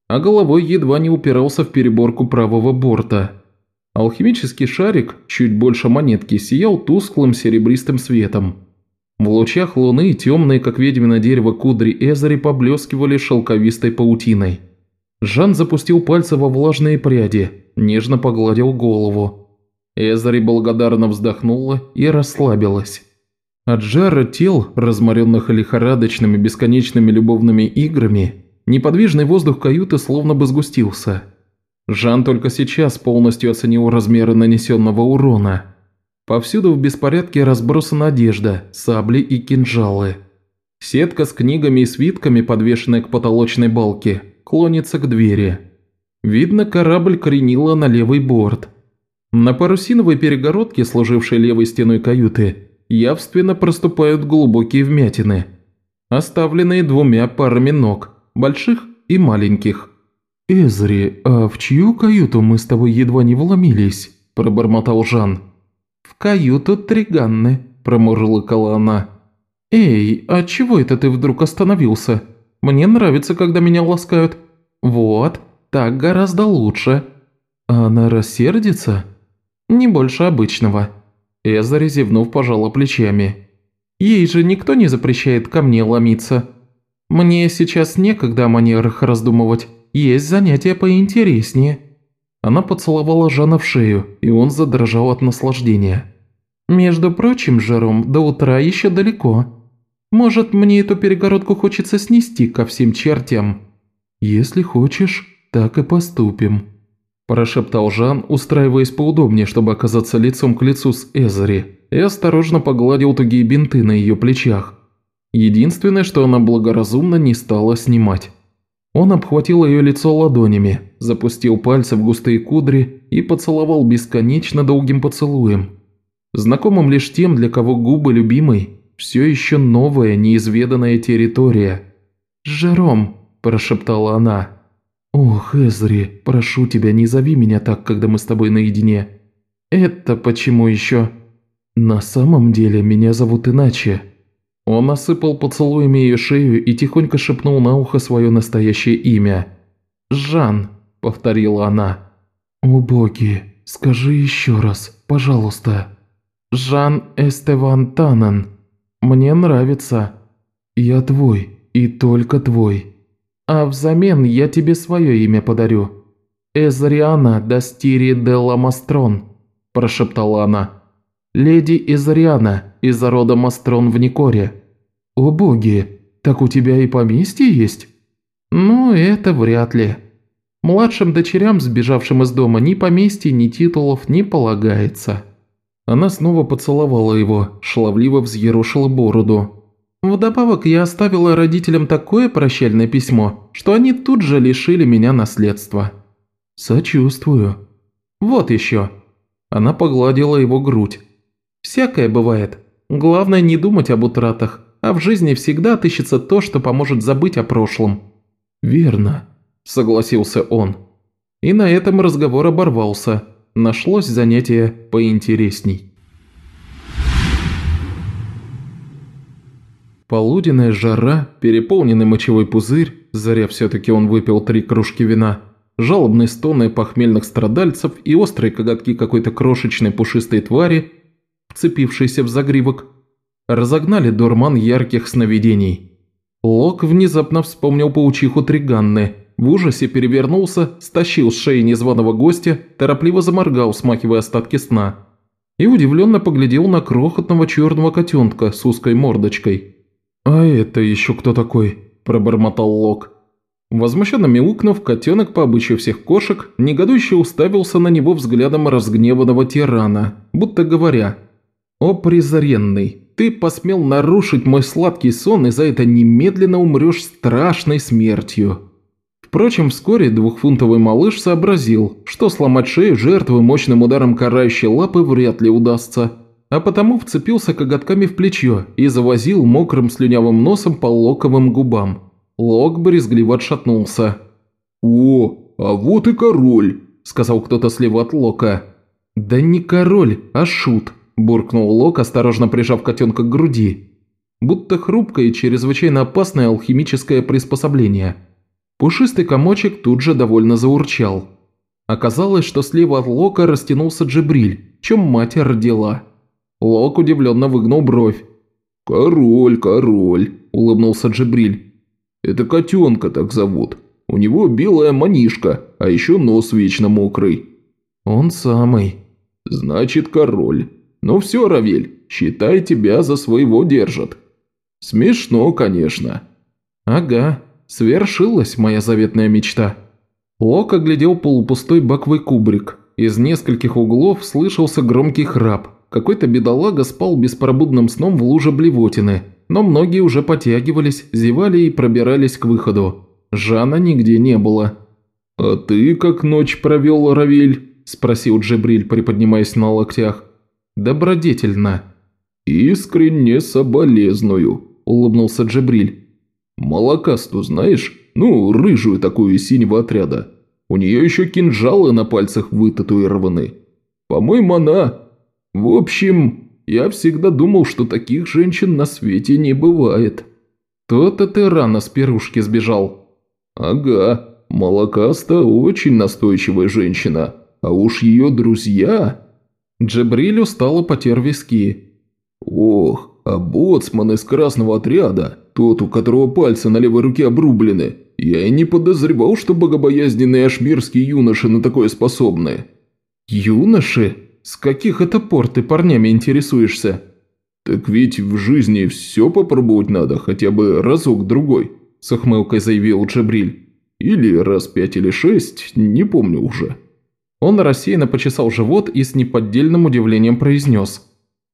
а головой едва не упирался в переборку правого борта. Алхимический шарик, чуть больше монетки, сиял тусклым серебристым светом. В лучах луны темные, как ведьмино дерево, кудри Эзари поблескивали шелковистой паутиной. Жан запустил пальцы во влажные пряди, нежно погладил голову. Эзари благодарно вздохнула и расслабилась. От жара тел, разморенных лихорадочными бесконечными любовными играми, неподвижный воздух каюты словно бы сгустился. Жан только сейчас полностью оценил размеры нанесенного урона. Повсюду в беспорядке разбросана одежда, сабли и кинжалы. Сетка с книгами и свитками, подвешенная к потолочной балке, клонится к двери. Видно, корабль кренила на левый борт. На парусиновой перегородке, служившей левой стеной каюты, явственно проступают глубокие вмятины, оставленные двумя парами ног, больших и маленьких. «Эзри, а в чью каюту мы с тобой едва не вломились?» – пробормотал Жан. «В каюту Триганны», – промурлыкала она. «Эй, а чего это ты вдруг остановился? Мне нравится, когда меня ласкают. Вот, так гораздо лучше». «Она рассердится?» «Не больше обычного», Эзари, зевнув, пожала плечами. «Ей же никто не запрещает ко мне ломиться. Мне сейчас некогда о манерах раздумывать, есть занятия поинтереснее». Она поцеловала Жана в шею, и он задрожал от наслаждения. «Между прочим, Жером, до утра еще далеко. Может, мне эту перегородку хочется снести ко всем чертям?» «Если хочешь, так и поступим», – прошептал Жан, устраиваясь поудобнее, чтобы оказаться лицом к лицу с Эзери, и осторожно погладил тугие бинты на ее плечах. Единственное, что она благоразумно не стала снимать. Он обхватил ее лицо ладонями, запустил пальцы в густые кудри и поцеловал бесконечно долгим поцелуем. Знакомым лишь тем, для кого губы любимой – все еще новая, неизведанная территория. «Жером», – прошептала она, – «Ох, Эзри, прошу тебя, не зови меня так, когда мы с тобой наедине». «Это почему еще?» «На самом деле меня зовут иначе». Он осыпал поцелуями ее шею и тихонько шепнул на ухо свое настоящее имя. «Жан», –– повторила она. «О скажи еще раз, пожалуйста». «Жан Эстеван Танан. Мне нравится. Я твой, и только твой. А взамен я тебе свое имя подарю. Эзриана Дастири де Ламастрон», – прошептала она. «Леди Эзриана из рода Мастрон в Никоре». «О боги, так у тебя и поместье есть?» «Ну, это вряд ли. Младшим дочерям, сбежавшим из дома, ни поместья, ни титулов не полагается». Она снова поцеловала его, шаловливо взъерошила бороду. «Вдобавок я оставила родителям такое прощальное письмо, что они тут же лишили меня наследства». «Сочувствую». «Вот еще». Она погладила его грудь. «Всякое бывает. Главное не думать об утратах, а в жизни всегда отыщется то, что поможет забыть о прошлом». «Верно», – согласился он. И на этом разговор оборвался. Нашлось занятие поинтересней. Полуденная жара, переполненный мочевой пузырь, заря все-таки он выпил три кружки вина – жалобные стоны похмельных страдальцев и острые коготки какой-то крошечной пушистой твари, вцепившейся в загривок, разогнали дурман ярких сновидений. Лок внезапно вспомнил паучиху Триганны, в ужасе перевернулся, стащил с шеи незваного гостя, торопливо заморгал, смахивая остатки сна, и удивленно поглядел на крохотного черного котенка с узкой мордочкой. «А это еще кто такой?» – пробормотал Лок. Возмущенно мяукнув, котенок по обычаю всех кошек негодующе уставился на него взглядом разгневанного тирана, будто говоря «О, презренный, ты посмел нарушить мой сладкий сон и за это немедленно умрешь страшной смертью». Впрочем, вскоре двухфунтовый малыш сообразил, что сломать шею жертвы мощным ударом карающей лапы вряд ли удастся, а потому вцепился коготками в плечо и завозил мокрым слюнявым носом по локовым губам. Лок брезгливо отшатнулся. «О, а вот и король!» – сказал кто-то слева от Лока. «Да не король, а шут», – буркнул Лок, осторожно прижав котенка к груди. Будто хрупкое и чрезвычайно опасное алхимическое приспособление. Пушистый комочек тут же довольно заурчал. Оказалось, что слева от Лока растянулся Джибриль, чем мать родила. Лок удивленно выгнул бровь. «Король, король», – улыбнулся Джибриль. Это котенка так зовут. У него белая манишка, а еще нос вечно мокрый». «Он самый». «Значит, король. Ну все, Равель, считай, тебя за своего держат». «Смешно, конечно». «Ага, свершилась моя заветная мечта». Лок оглядел полупустой баковый кубрик. Из нескольких углов слышался громкий храп. Какой-то бедолага спал беспробудным сном в луже блевотины – но многие уже потягивались, зевали и пробирались к выходу. Жана нигде не было. «А ты как ночь провел, Равиль?» – спросил Джебриль, приподнимаясь на локтях. «Добродетельно». «Искренне соболезную», – улыбнулся Джебриль. «Молокасту знаешь? Ну, рыжую такую из синего отряда. У нее еще кинжалы на пальцах вытатуированы. По-моему, она... В общем, я всегда думал, что таких женщин на свете не бывает». «То-то ты рано с пирушки сбежал». «Ага, Молокаста очень настойчивая женщина, а уж ее друзья...» Джебриль устало потер виски. «Ох, а боцман из красного отряда, тот, у которого пальцы на левой руке обрублены, я и не подозревал, что богобоязненные ашмирские юноши на такое способны». «Юноши?» С каких это пор ты парнями интересуешься?» «Так ведь в жизни все попробовать надо, хотя бы разок-другой», – с ухмылкой заявил Джабриль. «Или раз пять или шесть, не помню уже». Он рассеянно почесал живот и с неподдельным удивлением произнес.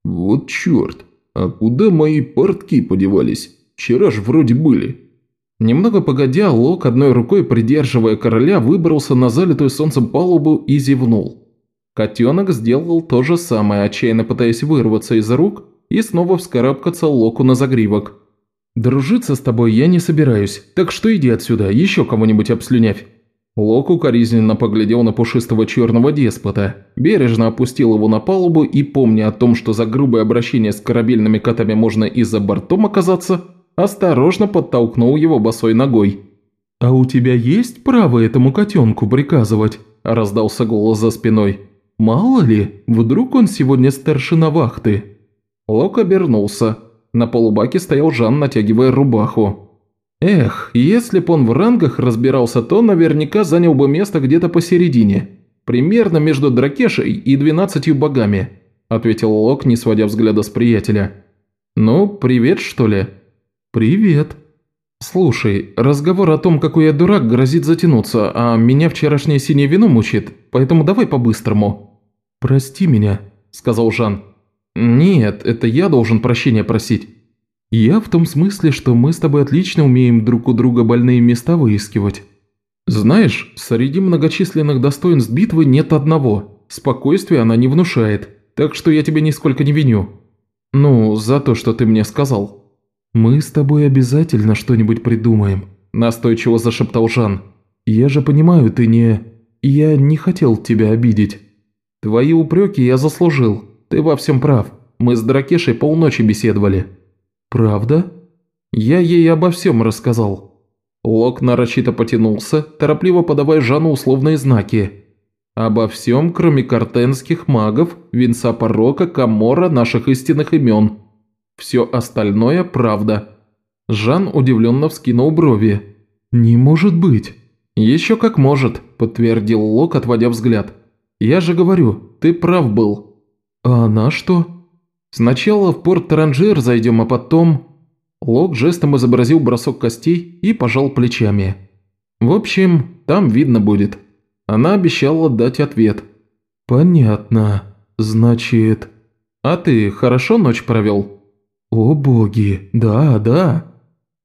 «Вот черт, а куда мои портки подевались? Вчера ж вроде были». Немного погодя, Лок, одной рукой придерживая короля, выбрался на залитую солнцем палубу и зевнул. Котенок сделал то же самое, отчаянно пытаясь вырваться из рук и снова вскарабкаться Локу на загривок. «Дружиться с тобой я не собираюсь, так что иди отсюда, еще кого-нибудь обслюнявь». Лок укоризненно поглядел на пушистого черного деспота, бережно опустил его на палубу и, помня о том, что за грубое обращение с корабельными котами можно и за бортом оказаться, осторожно подтолкнул его босой ногой. «А у тебя есть право этому котенку приказывать?» – раздался голос за спиной. «Мало ли, вдруг он сегодня старшина вахты?» Лок обернулся. На полубаке стоял Жан, натягивая рубаху. Эх, если б он в рангах разбирался, то наверняка занял бы место где-то посередине. Примерно между Дракешей и двенадцатью богами, ответил Лок, не сводя взгляда с приятеля. Ну, привет, что ли? Привет. Слушай, разговор о том, какой я дурак, грозит затянуться, а меня вчерашнее синее вино мучит, поэтому давай по-быстрому. Прости меня, сказал Жан. «Нет, это я должен прощения просить». «Я в том смысле, что мы с тобой отлично умеем друг у друга больные места выискивать». «Знаешь, среди многочисленных достоинств битвы нет одного. Спокойствие она не внушает, так что я тебя нисколько не виню. Ну, за то, что ты мне сказал». «Мы с тобой обязательно что-нибудь придумаем», – настойчиво зашептал Жан. «Я же понимаю, ты не... Я не хотел тебя обидеть». «Твои упреки я заслужил», «Ты во всем прав. Мы с Дракешей полночи беседовали». «Правда?» «Я ей обо всем рассказал». Лок нарочито потянулся, торопливо подавая Жану условные знаки. «Обо всем, кроме картенских магов, венца порока, камора, наших истинных имен. Все остальное – правда». Жан удивленно вскинул брови. «Не может быть!» «Еще как может», – подтвердил Лок, отводя взгляд. «Я же говорю, ты прав был. «А она что?» «Сначала в порт Таранжир зайдем, а потом...» Лок жестом изобразил бросок костей и пожал плечами. «В общем, там видно будет». Она обещала дать ответ. «Понятно. Значит...» «А ты хорошо ночь провел?» «О боги, да, да».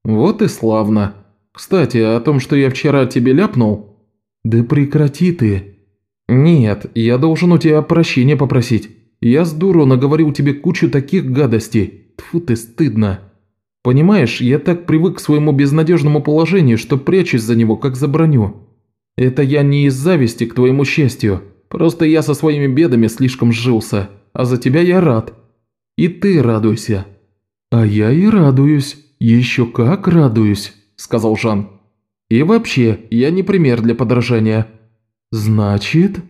«Вот и славно. Кстати, о том, что я вчера тебе ляпнул...» «Да прекрати ты». «Нет, я должен у тебя прощения попросить». Я с дуру наговорил тебе кучу таких гадостей. Тфу ты, стыдно. Понимаешь, я так привык к своему безнадежному положению, что прячусь за него, как за броню. Это я не из зависти к твоему счастью. Просто я со своими бедами слишком сжился. А за тебя я рад. И ты радуйся». «А я и радуюсь. Еще как радуюсь», – сказал Жан. «И вообще, я не пример для подражания». «Значит?»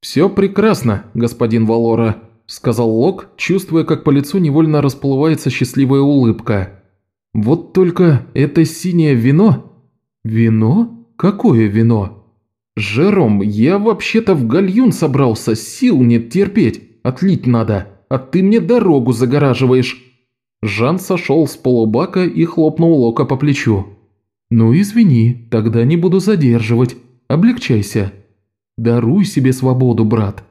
«Все прекрасно, господин Валора», – сказал Лок, чувствуя, как по лицу невольно расплывается счастливая улыбка. «Вот только это синее вино...» «Вино? Какое вино?» «Жером, я вообще-то в гальюн собрался, сил нет терпеть, отлить надо, а ты мне дорогу загораживаешь». Жан сошел с полубака и хлопнул Лока по плечу. «Ну извини, тогда не буду задерживать. Облегчайся». Даруй себе свободу, брат.